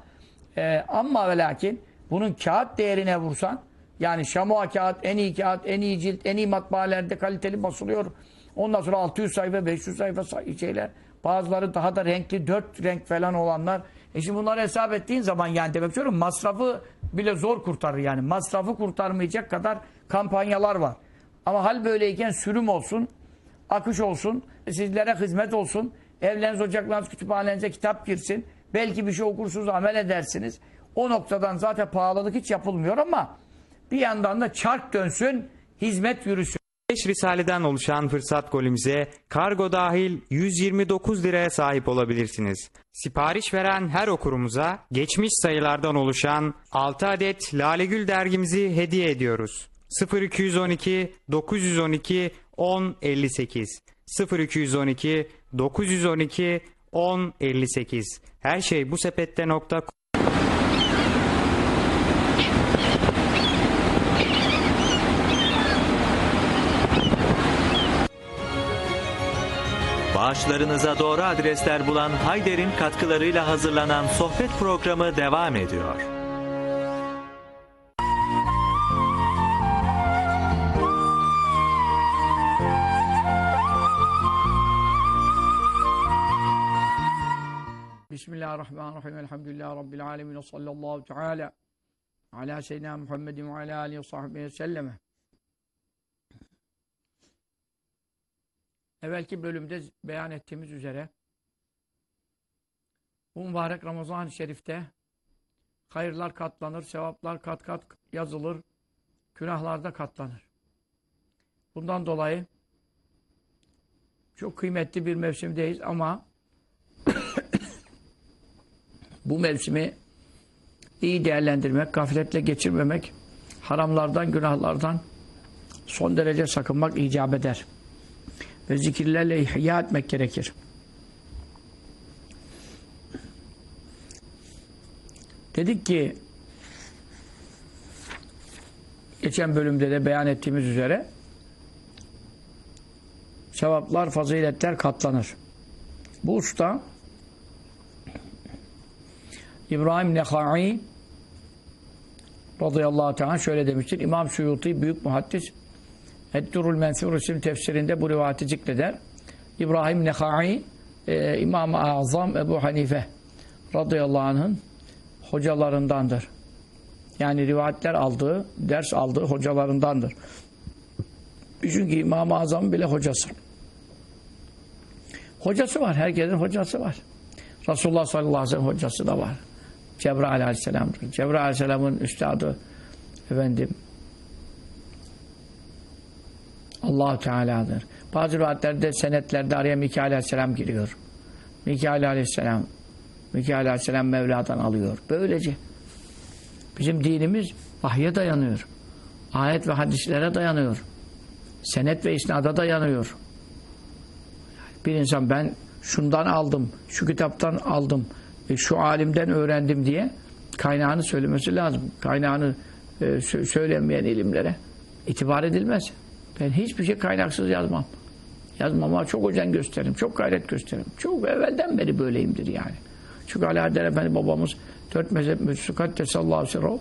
Ee, ama ve lakin bunun kağıt değerine vursan yani Şamua kağıt, en iyi kağıt, en iyi cilt, en iyi matbaelerde kaliteli basılıyor. Ondan sonra 600 sayfa, 500 sayfa say şeyler. Bazıları daha da renkli, 4 renk falan olanlar. E şimdi bunları hesap ettiğin zaman yani demek istiyorum masrafı bile zor kurtarır yani. Masrafı kurtarmayacak kadar kampanyalar var. Ama hal böyleyken sürüm olsun, akış olsun, sizlere hizmet olsun, evleriniz, ocaklarınız, kütüphanenize kitap girsin. Belki bir şey okursunuz, amel edersiniz. O noktadan zaten pahalılık hiç yapılmıyor ama bir yandan da çark dönsün, hizmet yürüsün. 5 risaleden oluşan fırsat golümüze kargo dahil 129 liraya sahip olabilirsiniz. Sipariş veren her okurumuza geçmiş sayılardan oluşan 6 adet Lalegül dergimizi hediye ediyoruz. 0212 912 1058 0212 912 1058 Her şey bu sepette.com Bağışlarınıza doğru adresler bulan Hayder'in katkılarıyla hazırlanan sohbet programı devam ediyor. Bismillahirrahmanirrahim. Elhamdülillahi Rabbil alemin. Sallallahu teala ala seyyidina Muhammedin ve ala alihi ve sahbihi selleme. Evvelki bölümde beyan ettiğimiz üzere bu mübarek Ramazan-ı Şerif'te hayırlar katlanır, sevaplar kat kat yazılır, günahlar da katlanır. Bundan dolayı çok kıymetli bir mevsimdeyiz ama bu mevsimi iyi değerlendirmek, gafletle geçirmemek, haramlardan, günahlardan son derece sakınmak icap eder. Ve zikirlerle ihya etmek gerekir. Dedik ki geçen bölümde de beyan ettiğimiz üzere sevaplar, faziletler katlanır. Bu usta İbrahim Nehai radıyallahu teala şöyle demiştir. İmam Suyuti büyük muhaddis Eddurul Mensur isim tefsirinde bu rivayeti zikreder. İbrahim Nehai e, İmam-ı Azam Ebu Hanife radıyallahu anh'ın hocalarındandır. Yani rivayetler aldığı, ders aldığı hocalarındandır. Çünkü İmam-ı Azam'ın bile hocası. Hocası var. Herkesin hocası var. Resulullah sallallahu aleyhi ve sellem hocası da var. Cebrail aleyhisselamdır. Cebrail aleyhisselamın üstadı efendim allah Teala'dır. Bazı rivayetlerde, senetlerde araya Mikail aleyhisselam giriyor. Mikail aleyhisselam Mikail aleyhisselam Mevla'dan alıyor. Böylece bizim dinimiz vahye dayanıyor. Ayet ve hadislere dayanıyor. Senet ve isnada dayanıyor. Bir insan ben şundan aldım, şu kitaptan aldım, şu alimden öğrendim diye kaynağını söylemesi lazım. Kaynağını e, sö- söylemeyen ilimlere itibar edilmez. Ben hiçbir şey kaynaksız yazmam. Yazmama çok özen gösteririm, çok gayret gösteririm. Çok evvelden beri böyleyimdir yani. Çünkü Ali Efendi babamız dört mezhep müssü sallallahu aleyhi ve sellem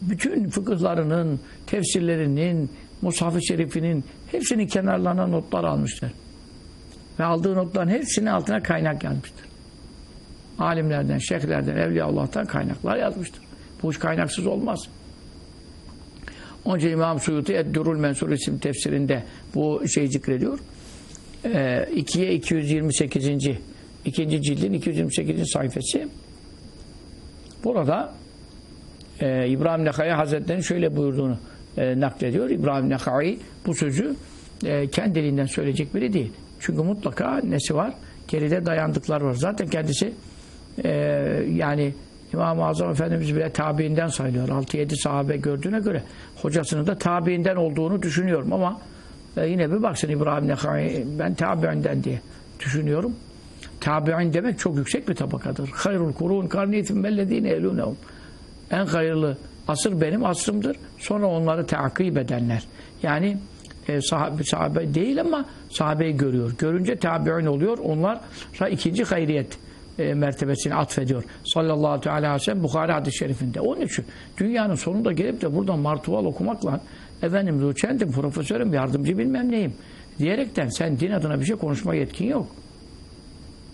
bütün fıkıhlarının, tefsirlerinin, Mushaf-ı Şerif'inin hepsinin kenarlarına notlar almışlar. Ve aldığı notların hepsinin altına kaynak yazmıştır. Alimlerden, şeyhlerden, Evliyaullah'tan kaynaklar yazmıştır. Bu iş kaynaksız olmaz. Onca İmam Suyuti Eddurul Mensur isim tefsirinde bu şeyi zikrediyor. Ee, 2'ye 228. ikinci cildin 228. sayfası. Burada e, İbrahim Nekai Hazretleri'nin şöyle buyurduğunu e, naklediyor. İbrahim Nekai bu sözü e, kendiliğinden söyleyecek biri değil. Çünkü mutlaka nesi var? Geride dayandıklar var. Zaten kendisi e, yani İmam-ı Azam Efendimiz bile tabiinden sayılıyor. 6-7 sahabe gördüğüne göre hocasının da tabiinden olduğunu düşünüyorum ama e, yine bir baksın İbrahim Nekai ben tabiinden diye düşünüyorum. Tabi'in demek çok yüksek bir tabakadır. Hayrul kurun karniyetin mellezine elunehum. En hayırlı asır benim asrımdır. Sonra onları takip edenler. Yani e, sahabe, sahabe değil ama sahabeyi görüyor. Görünce tabi'in oluyor. Onlara ikinci hayriyet e, mertebesini atfediyor. Sallallahu aleyhi ve sellem Bukhari hadis-i şerifinde. Onun için dünyanın sonunda gelip de buradan martuval okumakla efendim doçentim, profesörüm, yardımcı bilmem neyim diyerekten sen din adına bir şey konuşma yetkin yok.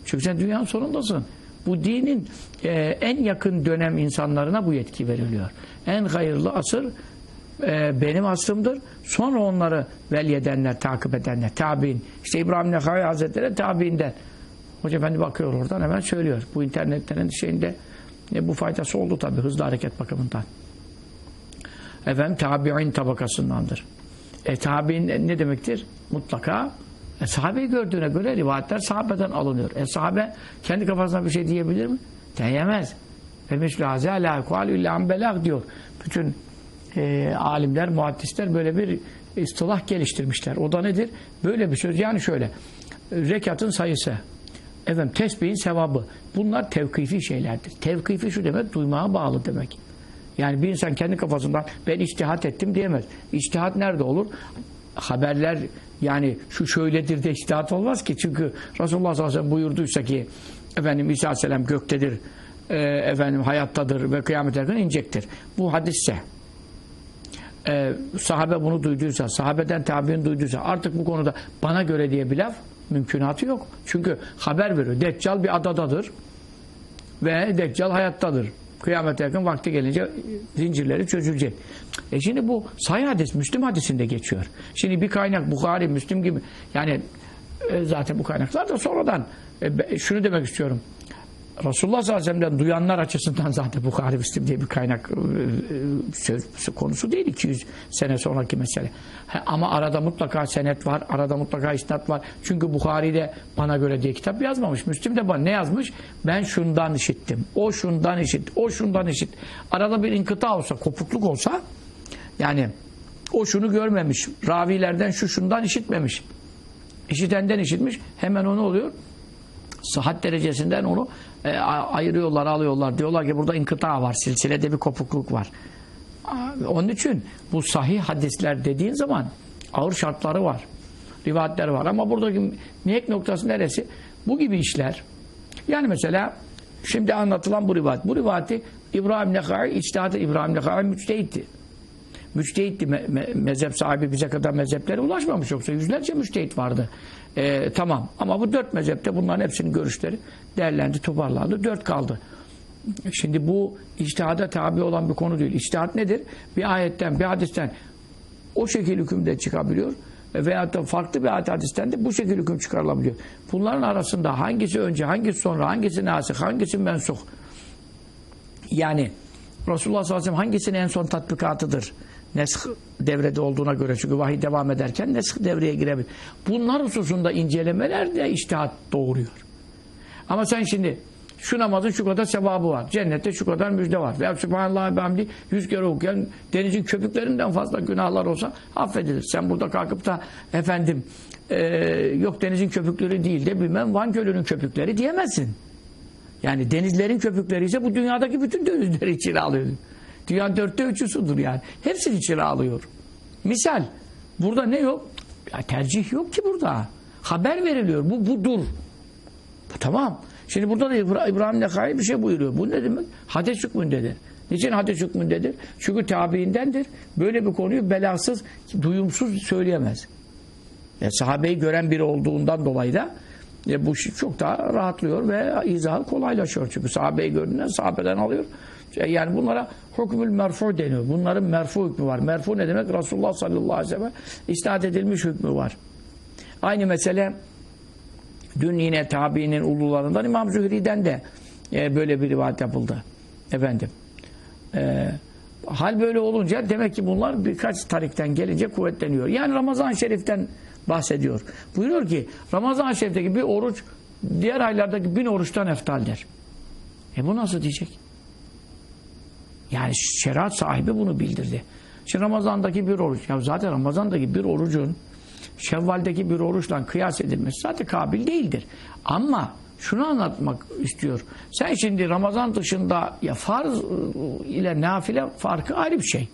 Çünkü sen dünyanın sonundasın. Bu dinin e, en yakın dönem insanlarına bu yetki veriliyor. En hayırlı asır e, benim asrımdır. Sonra onları velyedenler, takip edenler, tabi'in. İşte İbrahim Nekai Hazretleri tabi'inden. Hoca Efendi bakıyor oradan hemen söylüyor. Bu internetlerin şeyinde e, bu faydası oldu tabii hızlı hareket bakımından. Efendim tabi'in tabakasındandır. E tabi'in ne demektir? Mutlaka e, sahabeyi gördüğüne göre rivayetler sahabeden alınıyor. E sahabe kendi kafasına bir şey diyebilir mi? Diyemez. Ve mislu hazâ lâ yukâlü illâ diyor. Bütün e, alimler, muhaddisler böyle bir istilah geliştirmişler. O da nedir? Böyle bir söz. Yani şöyle. Rekatın sayısı. Efendim tesbihin sevabı. Bunlar tevkifi şeylerdir. Tevkifi şu demek duymaya bağlı demek. Yani bir insan kendi kafasından ben içtihat ettim diyemez. İçtihat nerede olur? Haberler yani şu şöyledir de içtihat olmaz ki. Çünkü Resulullah sallallahu aleyhi ve sellem buyurduysa ki efendim İsa aleyhisselam göktedir, e, efendim hayattadır ve kıyamet erken inecektir. Bu hadisse e, sahabe bunu duyduysa, sahabeden tabi'in duyduysa artık bu konuda bana göre diye bir laf mümkünatı yok. Çünkü haber veriyor. Deccal bir adadadır ve Deccal hayattadır. Kıyamet yakın vakti gelince zincirleri çözülecek. E şimdi bu sahih hadis, Müslüm hadisinde geçiyor. Şimdi bir kaynak Bukhari, Müslüm gibi yani e, zaten bu kaynaklar da sonradan e, şunu demek istiyorum. Resulullah sallallahu aleyhi ve sellem'den duyanlar açısından zaten Bukhari Müslim diye bir kaynak e, e, söz konusu değil 200 sene sonraki mesele. Ama arada mutlaka senet var, arada mutlaka isnat var. Çünkü Bukhari de bana göre diye kitap yazmamış. Müslim de bana ne yazmış? Ben şundan işittim. O şundan işit. O şundan işit. Arada bir inkıta olsa, kopukluk olsa yani o şunu görmemiş. Ravilerden şu şundan işitmemiş. İşitenden işitmiş. Hemen onu oluyor sıhhat derecesinden onu e, ayırıyorlar, alıyorlar. Diyorlar ki burada inkıta var, silsilede bir kopukluk var. Onun için bu sahih hadisler dediğin zaman ağır şartları var. Rivayetleri var. Ama buradaki miyek noktası neresi? Bu gibi işler. Yani mesela şimdi anlatılan bu rivayet. Bu rivayeti İbrahim Nekai, içtihadı İbrahim Nekai müçtehitti. Müçtehitti. Me- me- mezhep sahibi bize kadar mezheplere ulaşmamış yoksa yüzlerce müçtehit vardı. Ee, tamam ama bu dört mezhepte bunların hepsinin görüşleri değerlendi, toparlandı. Dört kaldı. Şimdi bu içtihada tabi olan bir konu değil. İçtihat nedir? Bir ayetten, bir hadisten o şekil hükümde çıkabiliyor. Veyahut da farklı bir hadisten de bu şekil hüküm çıkarılabiliyor. Bunların arasında hangisi önce, hangisi sonra, hangisi nasih, hangisi mensuh? Yani Resulullah sallallahu aleyhi ve sellem hangisinin en son tatbikatıdır? Nesk devrede olduğuna göre çünkü vahiy devam ederken nesk devreye girebilir. Bunlar hususunda incelemeler de iştihat doğuruyor. Ama sen şimdi şu namazın şu kadar sevabı var. Cennette şu kadar müjde var. Ve Sübhanallah ve hamdi yüz kere okuyan denizin köpüklerinden fazla günahlar olsa affedilir. Sen burada kalkıp da efendim eee, yok denizin köpükleri değil de bilmem Van Gölü'nün köpükleri diyemezsin. Yani denizlerin köpükleri ise bu dünyadaki bütün denizleri içine alıyor. Dünyanın dörtte üçü sudur yani. Hepsini içine alıyor. Misal burada ne yok? Ya tercih yok ki burada. Haber veriliyor. Bu budur. Bu tamam. Şimdi burada da İbra- İbrahim Nekai bir şey buyuruyor. Bu ne demek? Hades hükmündedir. Niçin hades hükmündedir? Çünkü tabiindendir. Böyle bir konuyu belasız, duyumsuz söyleyemez. E, sahabeyi gören biri olduğundan dolayı da e, bu çok daha rahatlıyor ve izahı kolaylaşıyor. Çünkü sahabeyi gördüğünden sahabeden alıyor. E, Yani bunlara hükmül merfu deniyor. Bunların merfu hükmü var. Merfu ne demek? Resulullah sallallahu aleyhi ve sellem isnat edilmiş hükmü var. Aynı mesele dün yine tabiinin ulularından İmam Zühri'den de e, böyle bir rivayet yapıldı. Efendim. E, hal böyle olunca demek ki bunlar birkaç tarikten gelince kuvvetleniyor. Yani Ramazan-ı Şerif'ten bahsediyor. Buyuruyor ki Ramazan-ı Şerif'teki bir oruç diğer aylardaki bin oruçtan eftaldir. E bu nasıl diyecek? Yani şeriat sahibi bunu bildirdi. Şimdi Ramazan'daki bir oruç. Ya zaten Ramazan'daki bir orucun Şevval'deki bir oruçla kıyas edilmesi zaten kabil değildir. Ama şunu anlatmak istiyor. Sen şimdi Ramazan dışında ya farz ıı, ile nafile farkı ayrı bir şey.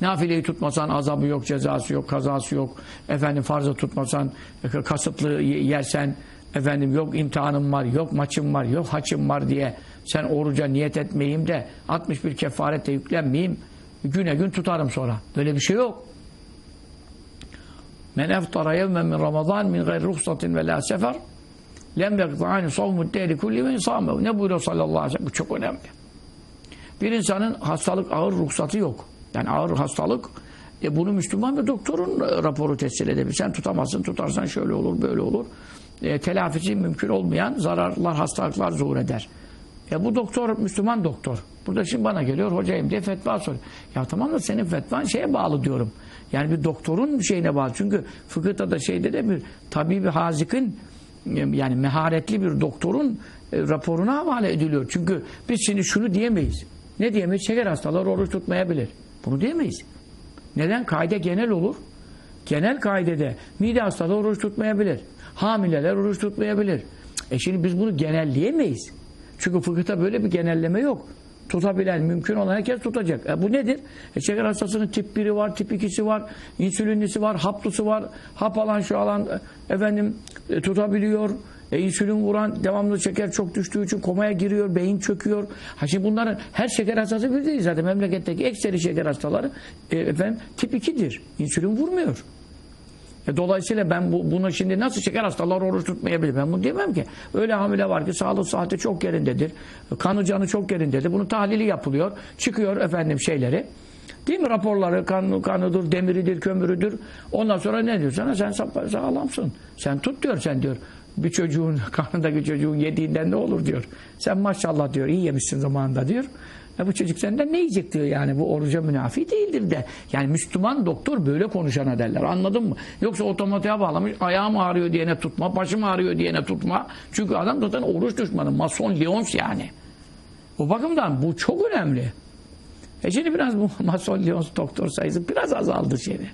Nafileyi tutmasan azabı yok, cezası yok, kazası yok. Efendim farzı tutmasan e, kasıtlı yersen efendim yok imtihanım var, yok maçım var, yok haçım var diye sen oruca niyet etmeyeyim de 61 kefarette yüklenmeyeyim. Güne gün tutarım sonra. Böyle bir şey yok. Men eftara yevmen min Ramazan min gayri ruhsatin ve la sefer lem yekza'ani savmud dehri kulli ve insamehu. Ne buyuruyor sallallahu aleyhi ve sellem? Bu çok önemli. Bir insanın hastalık ağır ruhsatı yok. Yani ağır hastalık e bunu Müslüman ve doktorun raporu tescil edebilir. Sen tutamazsın, tutarsan şöyle olur, böyle olur. E, telafisi mümkün olmayan zararlar, hastalıklar zuhur eder. E bu doktor, Müslüman doktor. Burada şimdi bana geliyor, hocayım diye fetva soruyor. Ya tamam da senin fetvan şeye bağlı diyorum. Yani bir doktorun şeyine bağlı. Çünkü fıkıhta da şeyde de bir tabibi hazikin yani meharetli bir doktorun e, raporuna havale ediliyor. Çünkü biz şimdi şunu diyemeyiz. Ne diyemeyiz? Şeker hastaları oruç tutmayabilir. Bunu diyemeyiz. Neden? Kaide genel olur. Genel kaidede mide hastaları oruç tutmayabilir. Hamileler oruç tutmayabilir. E şimdi biz bunu genelleyemeyiz. Çünkü fıkıhta böyle bir genelleme yok. Tutabilen, mümkün olan herkes tutacak. E bu nedir? E şeker hastasının tip 1'i var, tip 2'si var, insülinlisi var, haplısı var, hap alan şu alan e, efendim e, tutabiliyor. E, insülin vuran devamlı şeker çok düştüğü için komaya giriyor, beyin çöküyor. Ha şimdi bunların her şeker hastası bir değil zaten. Memleketteki ekseri şeker hastaları e, efendim tip 2'dir. İnsülin vurmuyor. E, dolayısıyla ben bu, bunu şimdi nasıl şeker hastaları oruç tutmayabilir? Ben bunu diyemem ki. Öyle hamile var ki sağlık saati çok yerindedir. Kanı canı çok yerindedir. Bunun tahlili yapılıyor. Çıkıyor efendim şeyleri. Değil mi? Raporları kan, kanıdır, demiridir, kömürüdür. Ondan sonra ne diyor sana? Sen sağ- sağlamsın. Sen tut diyor sen diyor. Bir çocuğun, karnındaki çocuğun yediğinden ne olur diyor. Sen maşallah diyor, iyi yemişsin zamanında diyor. E bu çocuk senden ne yiyecek diyor yani bu oruca münafi değildir de. Yani Müslüman doktor böyle konuşana derler anladın mı? Yoksa otomatiğe bağlamış ayağım ağrıyor diyene tutma, başım ağrıyor diyene tutma. Çünkü adam zaten oruç düşmanı, mason, leons yani. O bakımdan bu çok önemli. E şimdi biraz bu mason, leons doktor sayısı biraz azaldı şeyde.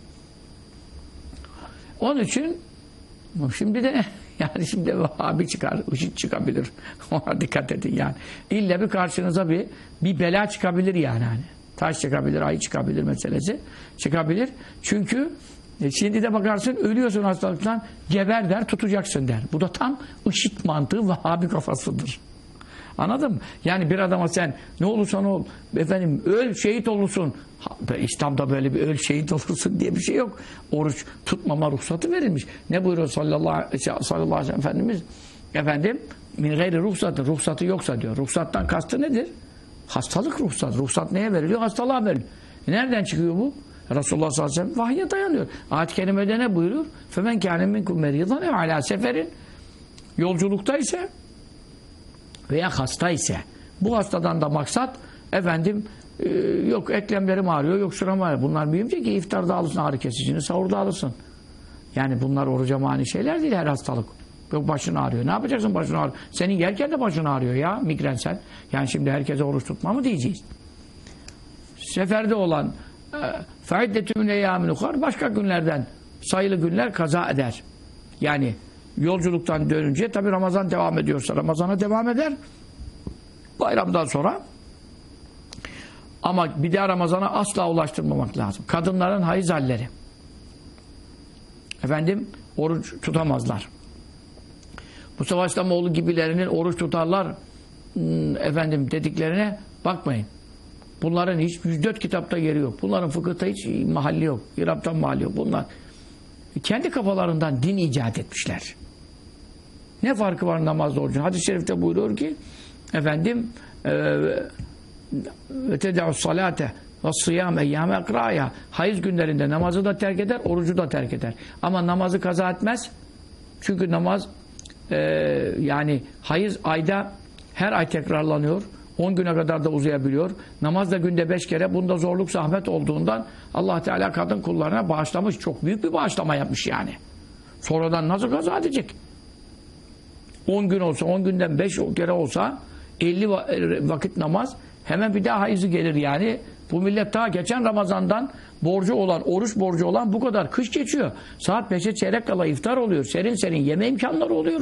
Onun için şimdi de yani şimdi abi çıkar, IŞİD çıkabilir. Ona dikkat edin yani. İlle bir karşınıza bir bir bela çıkabilir yani hani. Taş çıkabilir, ayı çıkabilir meselesi. Çıkabilir. Çünkü e, şimdi de bakarsın ölüyorsun hastalıktan geber der tutacaksın der. Bu da tam IŞİD mantığı Vahhabi kafasıdır. Anladın mı? Yani bir adama sen ne olursan ol efendim öl şehit olursun. İslam'da böyle bir öl şehit olursun diye bir şey yok. Oruç tutmama ruhsatı verilmiş. Ne buyuruyor sallallahu, sallallahu aleyhi ve sellem Efendimiz? Efendim min gayri ruhsatı. Ruhsatı yoksa diyor. Ruhsattan kastı nedir? Hastalık ruhsat. Ruhsat neye veriliyor? Hastalığa veriliyor. Nereden çıkıyor bu? Resulullah sallallahu aleyhi ve sellem vahye dayanıyor. Ayet-i kerimede ne buyuruyor? Femen kâne minkum meridan ev alâ seferin. Yolculukta ise veya hasta ise bu hastadan da maksat efendim e, yok eklemlerim ağrıyor yok şuram ağrıyor. Bunlar mühimce ki iftarda alırsın ağrı kesicini sahurda alırsın. Yani bunlar oruca mani şeyler değil her hastalık. Yok başın ağrıyor. Ne yapacaksın başın ağrıyor? Senin yerken de başın ağrıyor ya migrensel. Yani şimdi herkese oruç tutma mı diyeceğiz? Seferde olan min eyyamin ukar başka günlerden sayılı günler kaza eder. Yani yolculuktan dönünce tabi Ramazan devam ediyorsa Ramazan'a devam eder. Bayramdan sonra ama bir daha Ramazan'a asla ulaştırmamak lazım. Kadınların hayız halleri. Efendim oruç tutamazlar. Mustafa İslamoğlu gibilerinin oruç tutarlar hmm, efendim dediklerine bakmayın. Bunların hiç 104 kitapta yeri yok. Bunların fıkıhta hiç mahalli yok. İrab'tan mahalli yok. Bunlar kendi kafalarından din icat etmişler. Ne farkı var namazla orucun? Hadis-i şerifte buyuruyor ki efendim ve ted'u salate ve sıyam eyyame ekraya hayız günlerinde namazı da terk eder, orucu da terk eder. Ama namazı kaza etmez. Çünkü namaz e, yani hayız ayda her ay tekrarlanıyor. 10 güne kadar da uzayabiliyor. Namaz da günde 5 kere. Bunda zorluk zahmet olduğundan Allah Teala kadın kullarına bağışlamış. Çok büyük bir bağışlama yapmış yani. Sonradan nasıl kaza edecek? 10 gün olsa, 10 günden 5 kere olsa 50 va- vakit namaz hemen bir daha hayızı gelir yani. Bu millet daha geçen Ramazan'dan borcu olan, oruç borcu olan bu kadar kış geçiyor. Saat 5'e çeyrek kala iftar oluyor. Serin serin yeme imkanları oluyor.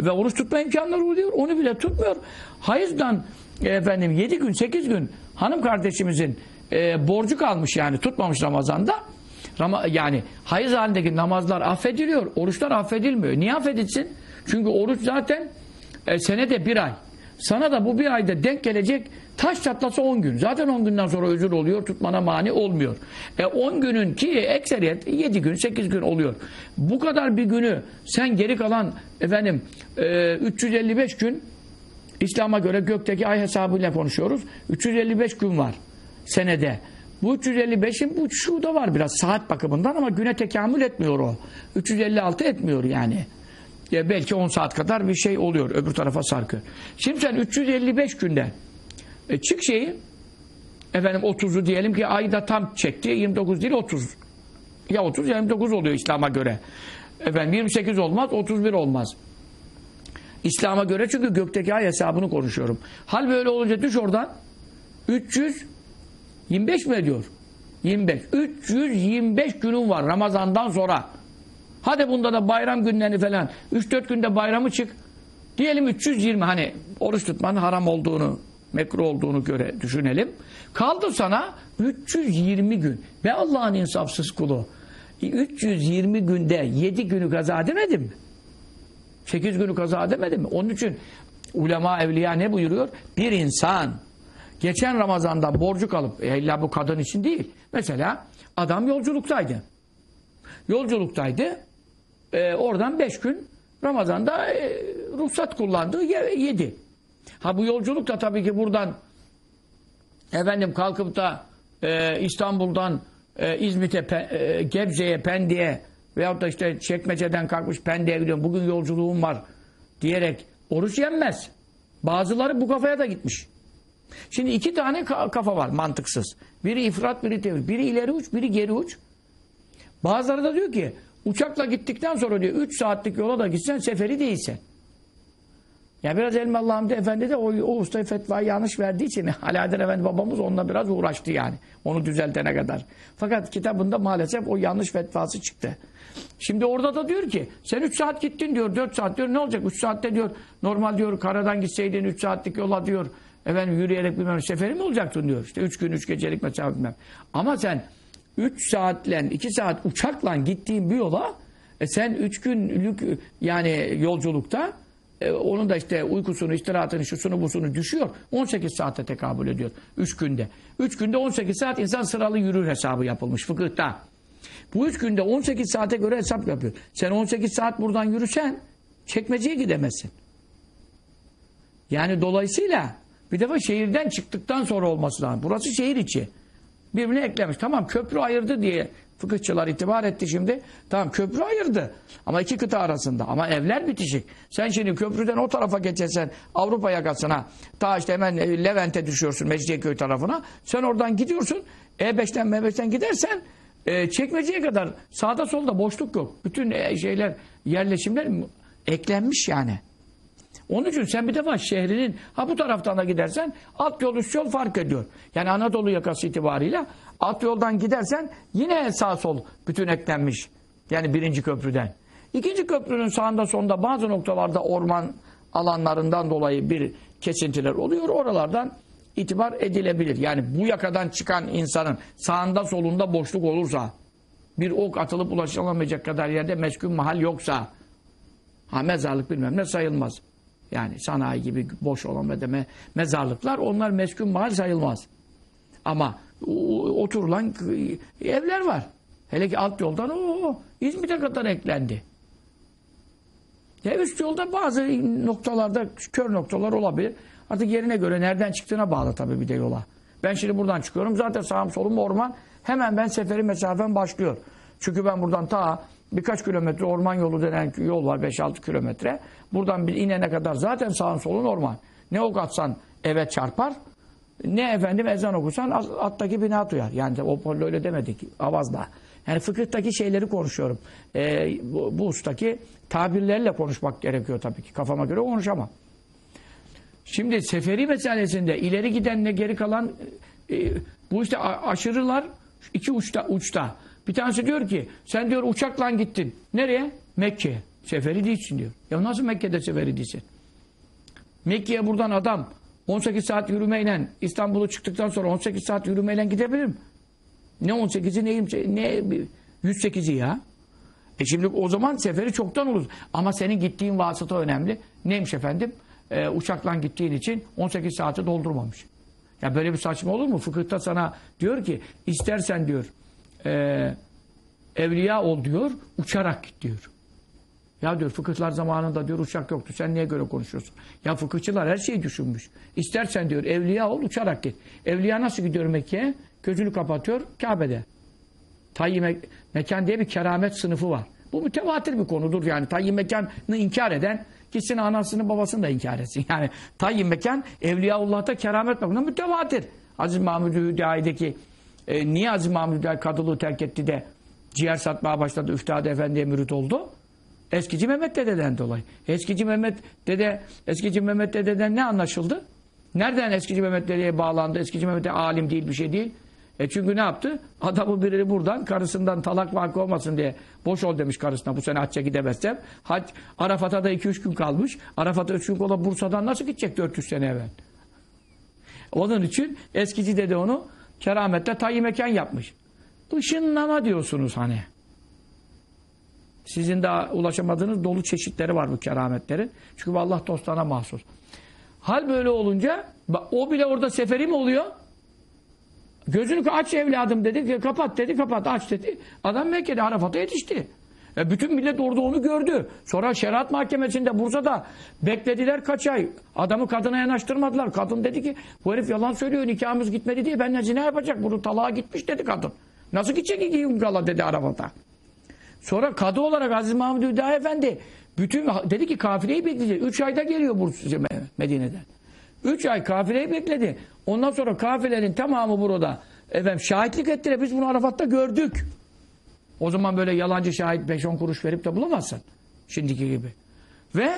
Ve oruç tutma imkanları oluyor. Onu bile tutmuyor. Hayızdan efendim 7 gün, 8 gün hanım kardeşimizin e, borcu kalmış yani tutmamış Ramazan'da. Rama, yani hayız halindeki namazlar affediliyor. Oruçlar affedilmiyor. Niye affedilsin? Çünkü oruç zaten e, senede bir ay. Sana da bu bir ayda denk gelecek taş çatlasa 10 gün. Zaten 10 günden sonra özür oluyor. Tutmana mani olmuyor. E 10 günün ki ekseriyet 7 gün 8 gün oluyor. Bu kadar bir günü sen geri kalan efendim e, 355 gün İslam'a göre gökteki ay hesabıyla konuşuyoruz. 355 gün var senede. Bu 355'in bu şu da var biraz saat bakımından ama güne tekamül etmiyor o. 356 etmiyor yani. Ya belki 10 saat kadar bir şey oluyor öbür tarafa sarkıyor. Şimdi sen 355 günde e, çık şeyi efendim 30'u diyelim ki ayda tam çekti 29 değil 30. Ya 30 ya 29 oluyor İslam'a göre. Efendim 28 olmaz 31 olmaz. İslam'a göre çünkü gökteki ay hesabını konuşuyorum. Hal böyle olunca düş oradan 325 mi ediyor? 25. 325 günün var Ramazan'dan sonra. Hadi bunda da bayram günlerini falan 3-4 günde bayramı çık. Diyelim 320 hani oruç tutmanın haram olduğunu, mekruh olduğunu göre düşünelim. Kaldı sana 320 gün. Be Allah'ın insafsız kulu. 320 günde 7 günü kaza edemedim mi? 8 günü kaza edemedim mi? Onun için ulema evliya ne buyuruyor? Bir insan geçen Ramazan'dan borcu kalıp e illa bu kadın için değil. Mesela adam yolculuktaydı. Yolculuktaydı. E, oradan 5 gün Ramazan'da e, ruhsat kullandı. ye- Yedi. Ha bu yolculuk da tabii ki buradan efendim kalkıp da e, İstanbul'dan e, İzmit'e, e, Gebze'ye, Pendik'e veyahut da işte Çekmece'den kalkmış Pendik'e gidiyorum bugün yolculuğum var diyerek oruç yenmez. Bazıları bu kafaya da gitmiş. Şimdi iki tane ka- kafa var mantıksız. Biri ifrat, biri tevhid. Biri ileri uç, biri geri uç. Bazıları da diyor ki uçakla gittikten sonra diyor 3 saatlik yola da gitsen seferi değilsen. Ya biraz Elmalı Hamdi Efendi de o, o usta fetvayı yanlış verdiği için Alaaddin Efendi babamız onunla biraz uğraştı yani. Onu düzeltene kadar. Fakat kitabında maalesef o yanlış fetvası çıktı. Şimdi orada da diyor ki sen 3 saat gittin diyor 4 saat diyor ne olacak 3 saatte diyor normal diyor karadan gitseydin 3 saatlik yola diyor efendim yürüyerek bilmem seferi mi olacaktın diyor. İşte 3 gün 3 gecelik mesafe bilmem. Ama sen 3 saatle 2 saat uçakla gittiğin bir yola e sen 3 günlük yani yolculukta e, onun da işte uykusunu, istirahatını, şusunu, busunu düşüyor. 18 saate tekabül ediyor. 3 günde. 3 günde 18 saat insan sıralı yürür hesabı yapılmış fıkıhta. Bu 3 günde 18 saate göre hesap yapıyor. Sen 18 saat buradan yürüsen çekmeceye gidemezsin. Yani dolayısıyla bir defa şehirden çıktıktan sonra olması lazım. Burası şehir içi. Birbirine eklemiş. Tamam köprü ayırdı diye fıkıhçılar itibar etti şimdi. Tamam köprü ayırdı. Ama iki kıta arasında. Ama evler bitişik. Sen şimdi köprüden o tarafa geçersen Avrupa yakasına ta işte hemen e, Levent'e düşüyorsun Mecidiyeköy tarafına. Sen oradan gidiyorsun. E5'ten M5'ten gidersen e, çekmeceye kadar sağda solda boşluk yok. Bütün e, şeyler yerleşimler eklenmiş yani. Onun için sen bir defa şehrinin ha bu taraftan da gidersen alt yol üst yol fark ediyor. Yani Anadolu yakası itibariyle alt yoldan gidersen yine sağ sol bütün eklenmiş. Yani birinci köprüden. İkinci köprünün sağında sonunda bazı noktalarda orman alanlarından dolayı bir kesintiler oluyor. Oralardan itibar edilebilir. Yani bu yakadan çıkan insanın sağında solunda boşluk olursa bir ok atılıp ulaşılamayacak kadar yerde meskun mahal yoksa ha mezarlık bilmem ne sayılmaz. Yani sanayi gibi boş olan medeme mezarlıklar onlar meskun mahal sayılmaz. Ama oturulan evler var. Hele ki alt yoldan o İzmit'e kadar eklendi. Ya üst yolda bazı noktalarda kör noktalar olabilir. Artık yerine göre nereden çıktığına bağlı tabii bir de yola. Ben şimdi buradan çıkıyorum. Zaten sağım solum orman. Hemen ben seferi mesafem başlıyor. Çünkü ben buradan ta birkaç kilometre orman yolu denen yol var 5-6 kilometre. Buradan bir inene kadar zaten sağın solun orman. Ne ok atsan eve çarpar. Ne efendim ezan okusan alttaki bina duyar. Yani o pollo öyle demedik avazda. Yani fıkıhtaki şeyleri konuşuyorum. Ee, bu, bu ustaki tabirlerle konuşmak gerekiyor tabii ki. Kafama göre konuşamam. Şimdi seferi meselesinde ileri gidenle geri kalan e, bu işte aşırılar iki uçta uçta. Bir tanesi diyor ki sen diyor uçakla gittin. Nereye? Mekke'ye. Seferi değilsin diyor. Ya nasıl Mekke'de seferi değilsin? Mekke'ye buradan adam 18 saat yürümeyle İstanbul'u çıktıktan sonra 18 saat yürümeyle gidebilir mi? Ne 18'i ne 20 ne 108'i ya? E şimdi o zaman seferi çoktan olur. Ama senin gittiğin vasıta önemli. Neymiş efendim? Ee, uçakla gittiğin için 18 saati doldurmamış. Ya böyle bir saçma olur mu? Fıkıhta sana diyor ki istersen diyor e, evliya ol diyor uçarak git diyor. Ya diyor fıkıhlar zamanında diyor uçak yoktu. Sen niye göre konuşuyorsun? Ya fıkıhçılar her şeyi düşünmüş. İstersen diyor evliya ol uçarak git. Evliya nasıl gidiyor Mekke'ye? Gözünü kapatıyor Kabe'de. Tayyi me- mekan diye bir keramet sınıfı var. Bu mütevatir bir konudur yani. Tayyi mekanı inkar eden gitsin anasını babasını da inkar etsin. Yani tayyi mekan Evliyaullah'ta keramet bakımından mütevatir. Aziz Mahmud Hüdayi'deki e, niye Aziz Mahmud Hüdayi kadılığı terk etti de ciğer satmaya başladı, Üftade Efendi'ye mürit oldu? Eskici Mehmet dededen dolayı. Eskici Mehmet dede, eskici Mehmet dededen ne anlaşıldı? Nereden eskici Mehmet dedeye bağlandı? Eskici Mehmet de alim değil, bir şey değil. E çünkü ne yaptı? Adamı biri buradan karısından talak vakı olmasın diye boş ol demiş karısına bu sene hacca gidemezsem. Hac, Arafat'a da 2-3 gün kalmış. Arafat'a 3 gün kola Bursa'dan nasıl gidecek 400 sene evvel? Onun için eskici dede onu keramette tayyi mekan yapmış. Işınlama diyorsunuz hani. Sizin daha ulaşamadığınız dolu çeşitleri var bu kerametlerin. Çünkü Allah dostlarına mahsus. Hal böyle olunca o bile orada seferi mi oluyor? Gözünü aç evladım dedi. Kapat dedi. Kapat aç dedi. Adam Mekke'de Arafat'a yetişti. E bütün millet orada onu gördü. Sonra şeriat mahkemesinde Bursa'da beklediler kaç ay. Adamı kadına yanaştırmadılar. Kadın dedi ki bu herif yalan söylüyor nikahımız gitmedi diye ben ne yapacak? Bunu talağa gitmiş dedi kadın. Nasıl gidecek iki gün dedi Arafat'a. Sonra kadı olarak Aziz Mahmud Hüdayi Efendi bütün dedi ki kafileyi bekleyecek. Üç ayda geliyor Bursa Medine'den. Üç ay kafileyi bekledi. Ondan sonra kafilerin tamamı burada efendim şahitlik ettiler. Biz bunu Arafat'ta gördük. O zaman böyle yalancı şahit 5-10 kuruş verip de bulamazsın. Şimdiki gibi. Ve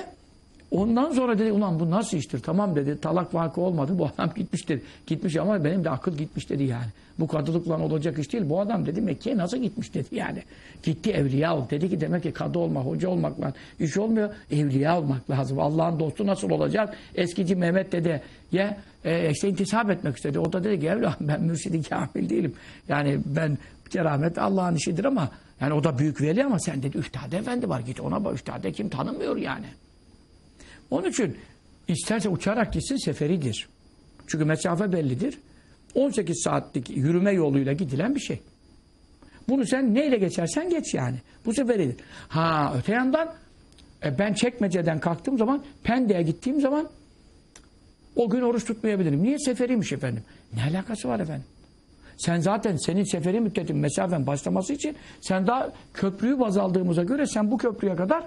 ondan sonra dedi ulan bu nasıl iştir? Tamam dedi talak vakı olmadı. Bu adam gitmiş dedi. Gitmiş ama benim de akıl gitmiş dedi yani. Bu kadılıkla olacak iş değil. Bu adam dedi Mekke'ye nasıl gitmiş dedi yani. Gitti evliya ol. Dedi ki demek ki kadı olmak, hoca olmakla iş olmuyor. Evliya olmak lazım. Allah'ın dostu nasıl olacak? Eskici Mehmet dede ya e, işte intisap etmek istedi. O da dedi ki evladım ben mürşidi kamil değilim. Yani ben keramet Allah'ın işidir ama yani o da büyük veli ama sen dedi Üftade Efendi var git ona bak Üftade kim tanımıyor yani. Onun için isterse uçarak gitsin seferidir. Çünkü mesafe bellidir. 18 saatlik yürüme yoluyla gidilen bir şey. Bunu sen neyle geçersen geç yani. Bu seferidir. Ha öte yandan e, ben çekmeceden kalktığım zaman Pendik'e gittiğim zaman o gün oruç tutmayabilirim. Niye seferiymiş efendim? Ne alakası var efendim? Sen zaten senin seferi müddetin mesafen başlaması için sen daha köprüyü baz aldığımıza göre sen bu köprüye kadar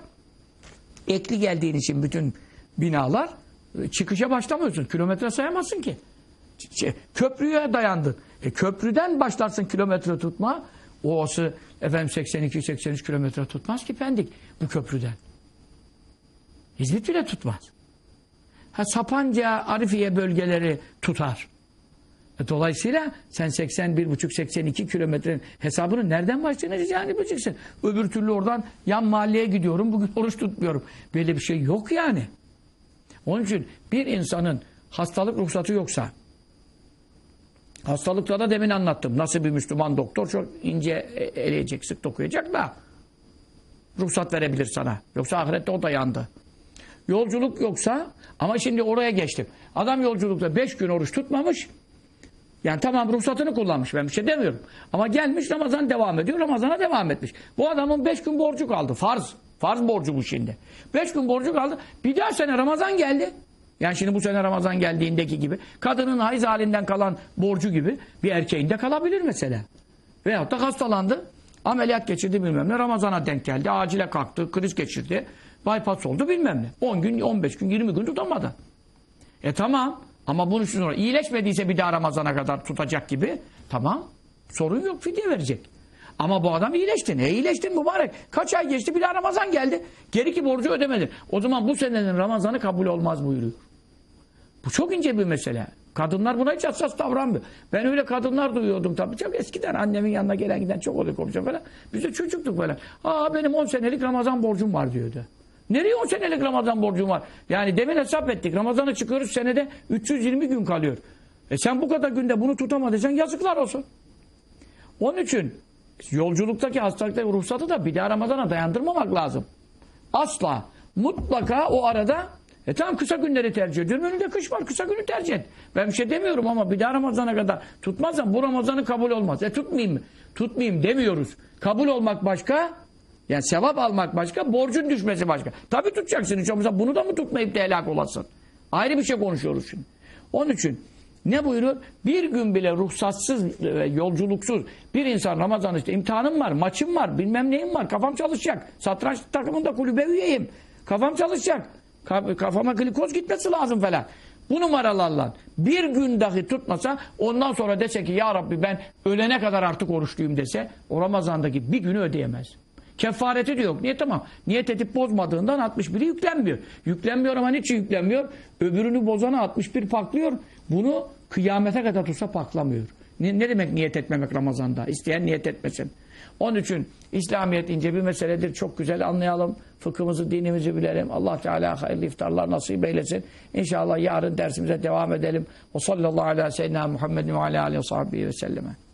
ekli geldiğin için bütün binalar e, çıkışa başlamıyorsun. Kilometre sayamazsın ki. Köprüye dayandın. E, köprüden başlarsın kilometre tutma. O'su efendim 82-83 kilometre tutmaz ki Pendik bu köprüden. İzmit bile tutmaz. Ha Sapanca, Arifiye bölgeleri tutar. E, Dolayısıyla sen 81,5-82 kilometrenin hesabını nereden başlayacağını bileceksin. Öbür türlü oradan yan mahalleye gidiyorum, bugün oruç tutmuyorum. Böyle bir şey yok yani. Onun için bir insanın hastalık ruhsatı yoksa, hastalıkta da demin anlattım. Nasıl bir Müslüman doktor çok ince e, eleyecek, sık dokuyacak da ruhsat verebilir sana. Yoksa ahirette o da yandı. Yolculuk yoksa ama şimdi oraya geçtim. Adam yolculukta 5 gün oruç tutmamış. Yani tamam ruhsatını kullanmış ben bir şey demiyorum. Ama gelmiş Ramazan devam ediyor. Ramazana devam etmiş. Bu adamın 5 gün borcu kaldı. Farz. Farz borcu bu şimdi. 5 gün borcu kaldı. Bir daha sene Ramazan geldi. Yani şimdi bu sene Ramazan geldiğindeki gibi. Kadının hayız halinden kalan borcu gibi bir erkeğin de kalabilir mesela. Veyahut da hastalandı. Ameliyat geçirdi bilmem ne. Ramazana denk geldi. Acile kalktı. Kriz geçirdi. Bypass oldu bilmem ne. 10 gün, 15 gün, 20 gün tutamadı. E tamam. Ama bunu şunu iyileşmediyse bir daha Ramazan'a kadar tutacak gibi. Tamam. Sorun yok. Fidye verecek. Ama bu adam iyileşti. Ne iyileştin mübarek? Kaç ay geçti bir daha Ramazan geldi. Geri ki borcu ödemedi. O zaman bu senenin Ramazan'ı kabul olmaz buyuruyor. Bu çok ince bir mesele. Kadınlar buna hiç hassas davranmıyor. Ben öyle kadınlar duyuyordum tabii. Çok eskiden annemin yanına gelen giden çok oluyor komşu falan. Biz de çocuktuk böyle. Aa benim 10 senelik Ramazan borcum var diyordu. Nereye 10 senelik Ramazan borcum var? Yani demin hesap ettik. Ramazan'a çıkıyoruz senede 320 gün kalıyor. E sen bu kadar günde bunu tutamadıysan yazıklar olsun. Onun için yolculuktaki hastalıktaki ruhsatı da bir daha Ramazan'a dayandırmamak lazım. Asla. Mutlaka o arada e tamam kısa günleri tercih ediyorum. Önünde kış var kısa günü tercih et. Ben bir şey demiyorum ama bir daha Ramazan'a kadar tutmazsam bu Ramazan'ı kabul olmaz. E tutmayayım mı? Tutmayayım demiyoruz. Kabul olmak başka. Yani sevap almak başka, borcun düşmesi başka. Tabii tutacaksın hiç olmazsa bunu da mı tutmayıp da helak olasın? Ayrı bir şey konuşuyoruz şimdi. Onun için ne buyuruyor? Bir gün bile ruhsatsız, yolculuksuz bir insan Ramazan işte imtihanım var, maçım var, bilmem neyim var, kafam çalışacak. Satranç takımında kulübe üyeyim. Kafam çalışacak. Ka- Kafama glikoz gitmesi lazım falan. Bu numaralarla bir gün dahi tutmasa ondan sonra dese ki ya Rabbi ben ölene kadar artık oruçluyum dese o Ramazan'daki bir günü ödeyemez. Kefareti de yok. Niye tamam? Niyet edip bozmadığından 61'i yüklenmiyor. Yüklenmiyor ama niçin yüklenmiyor? Öbürünü bozana 61 paklıyor. Bunu kıyamete kadar tutsa paklamıyor. Ne, ne demek niyet etmemek Ramazan'da? İsteyen niyet etmesin. Onun için İslamiyet ince bir meseledir. Çok güzel anlayalım. Fıkhımızı, dinimizi bilelim. Allah Teala hayırlı iftarlar nasip eylesin. İnşallah yarın dersimize devam edelim. O sallallahu aleyhi ve sellem Muhammedin ve aleyhi ve selleme.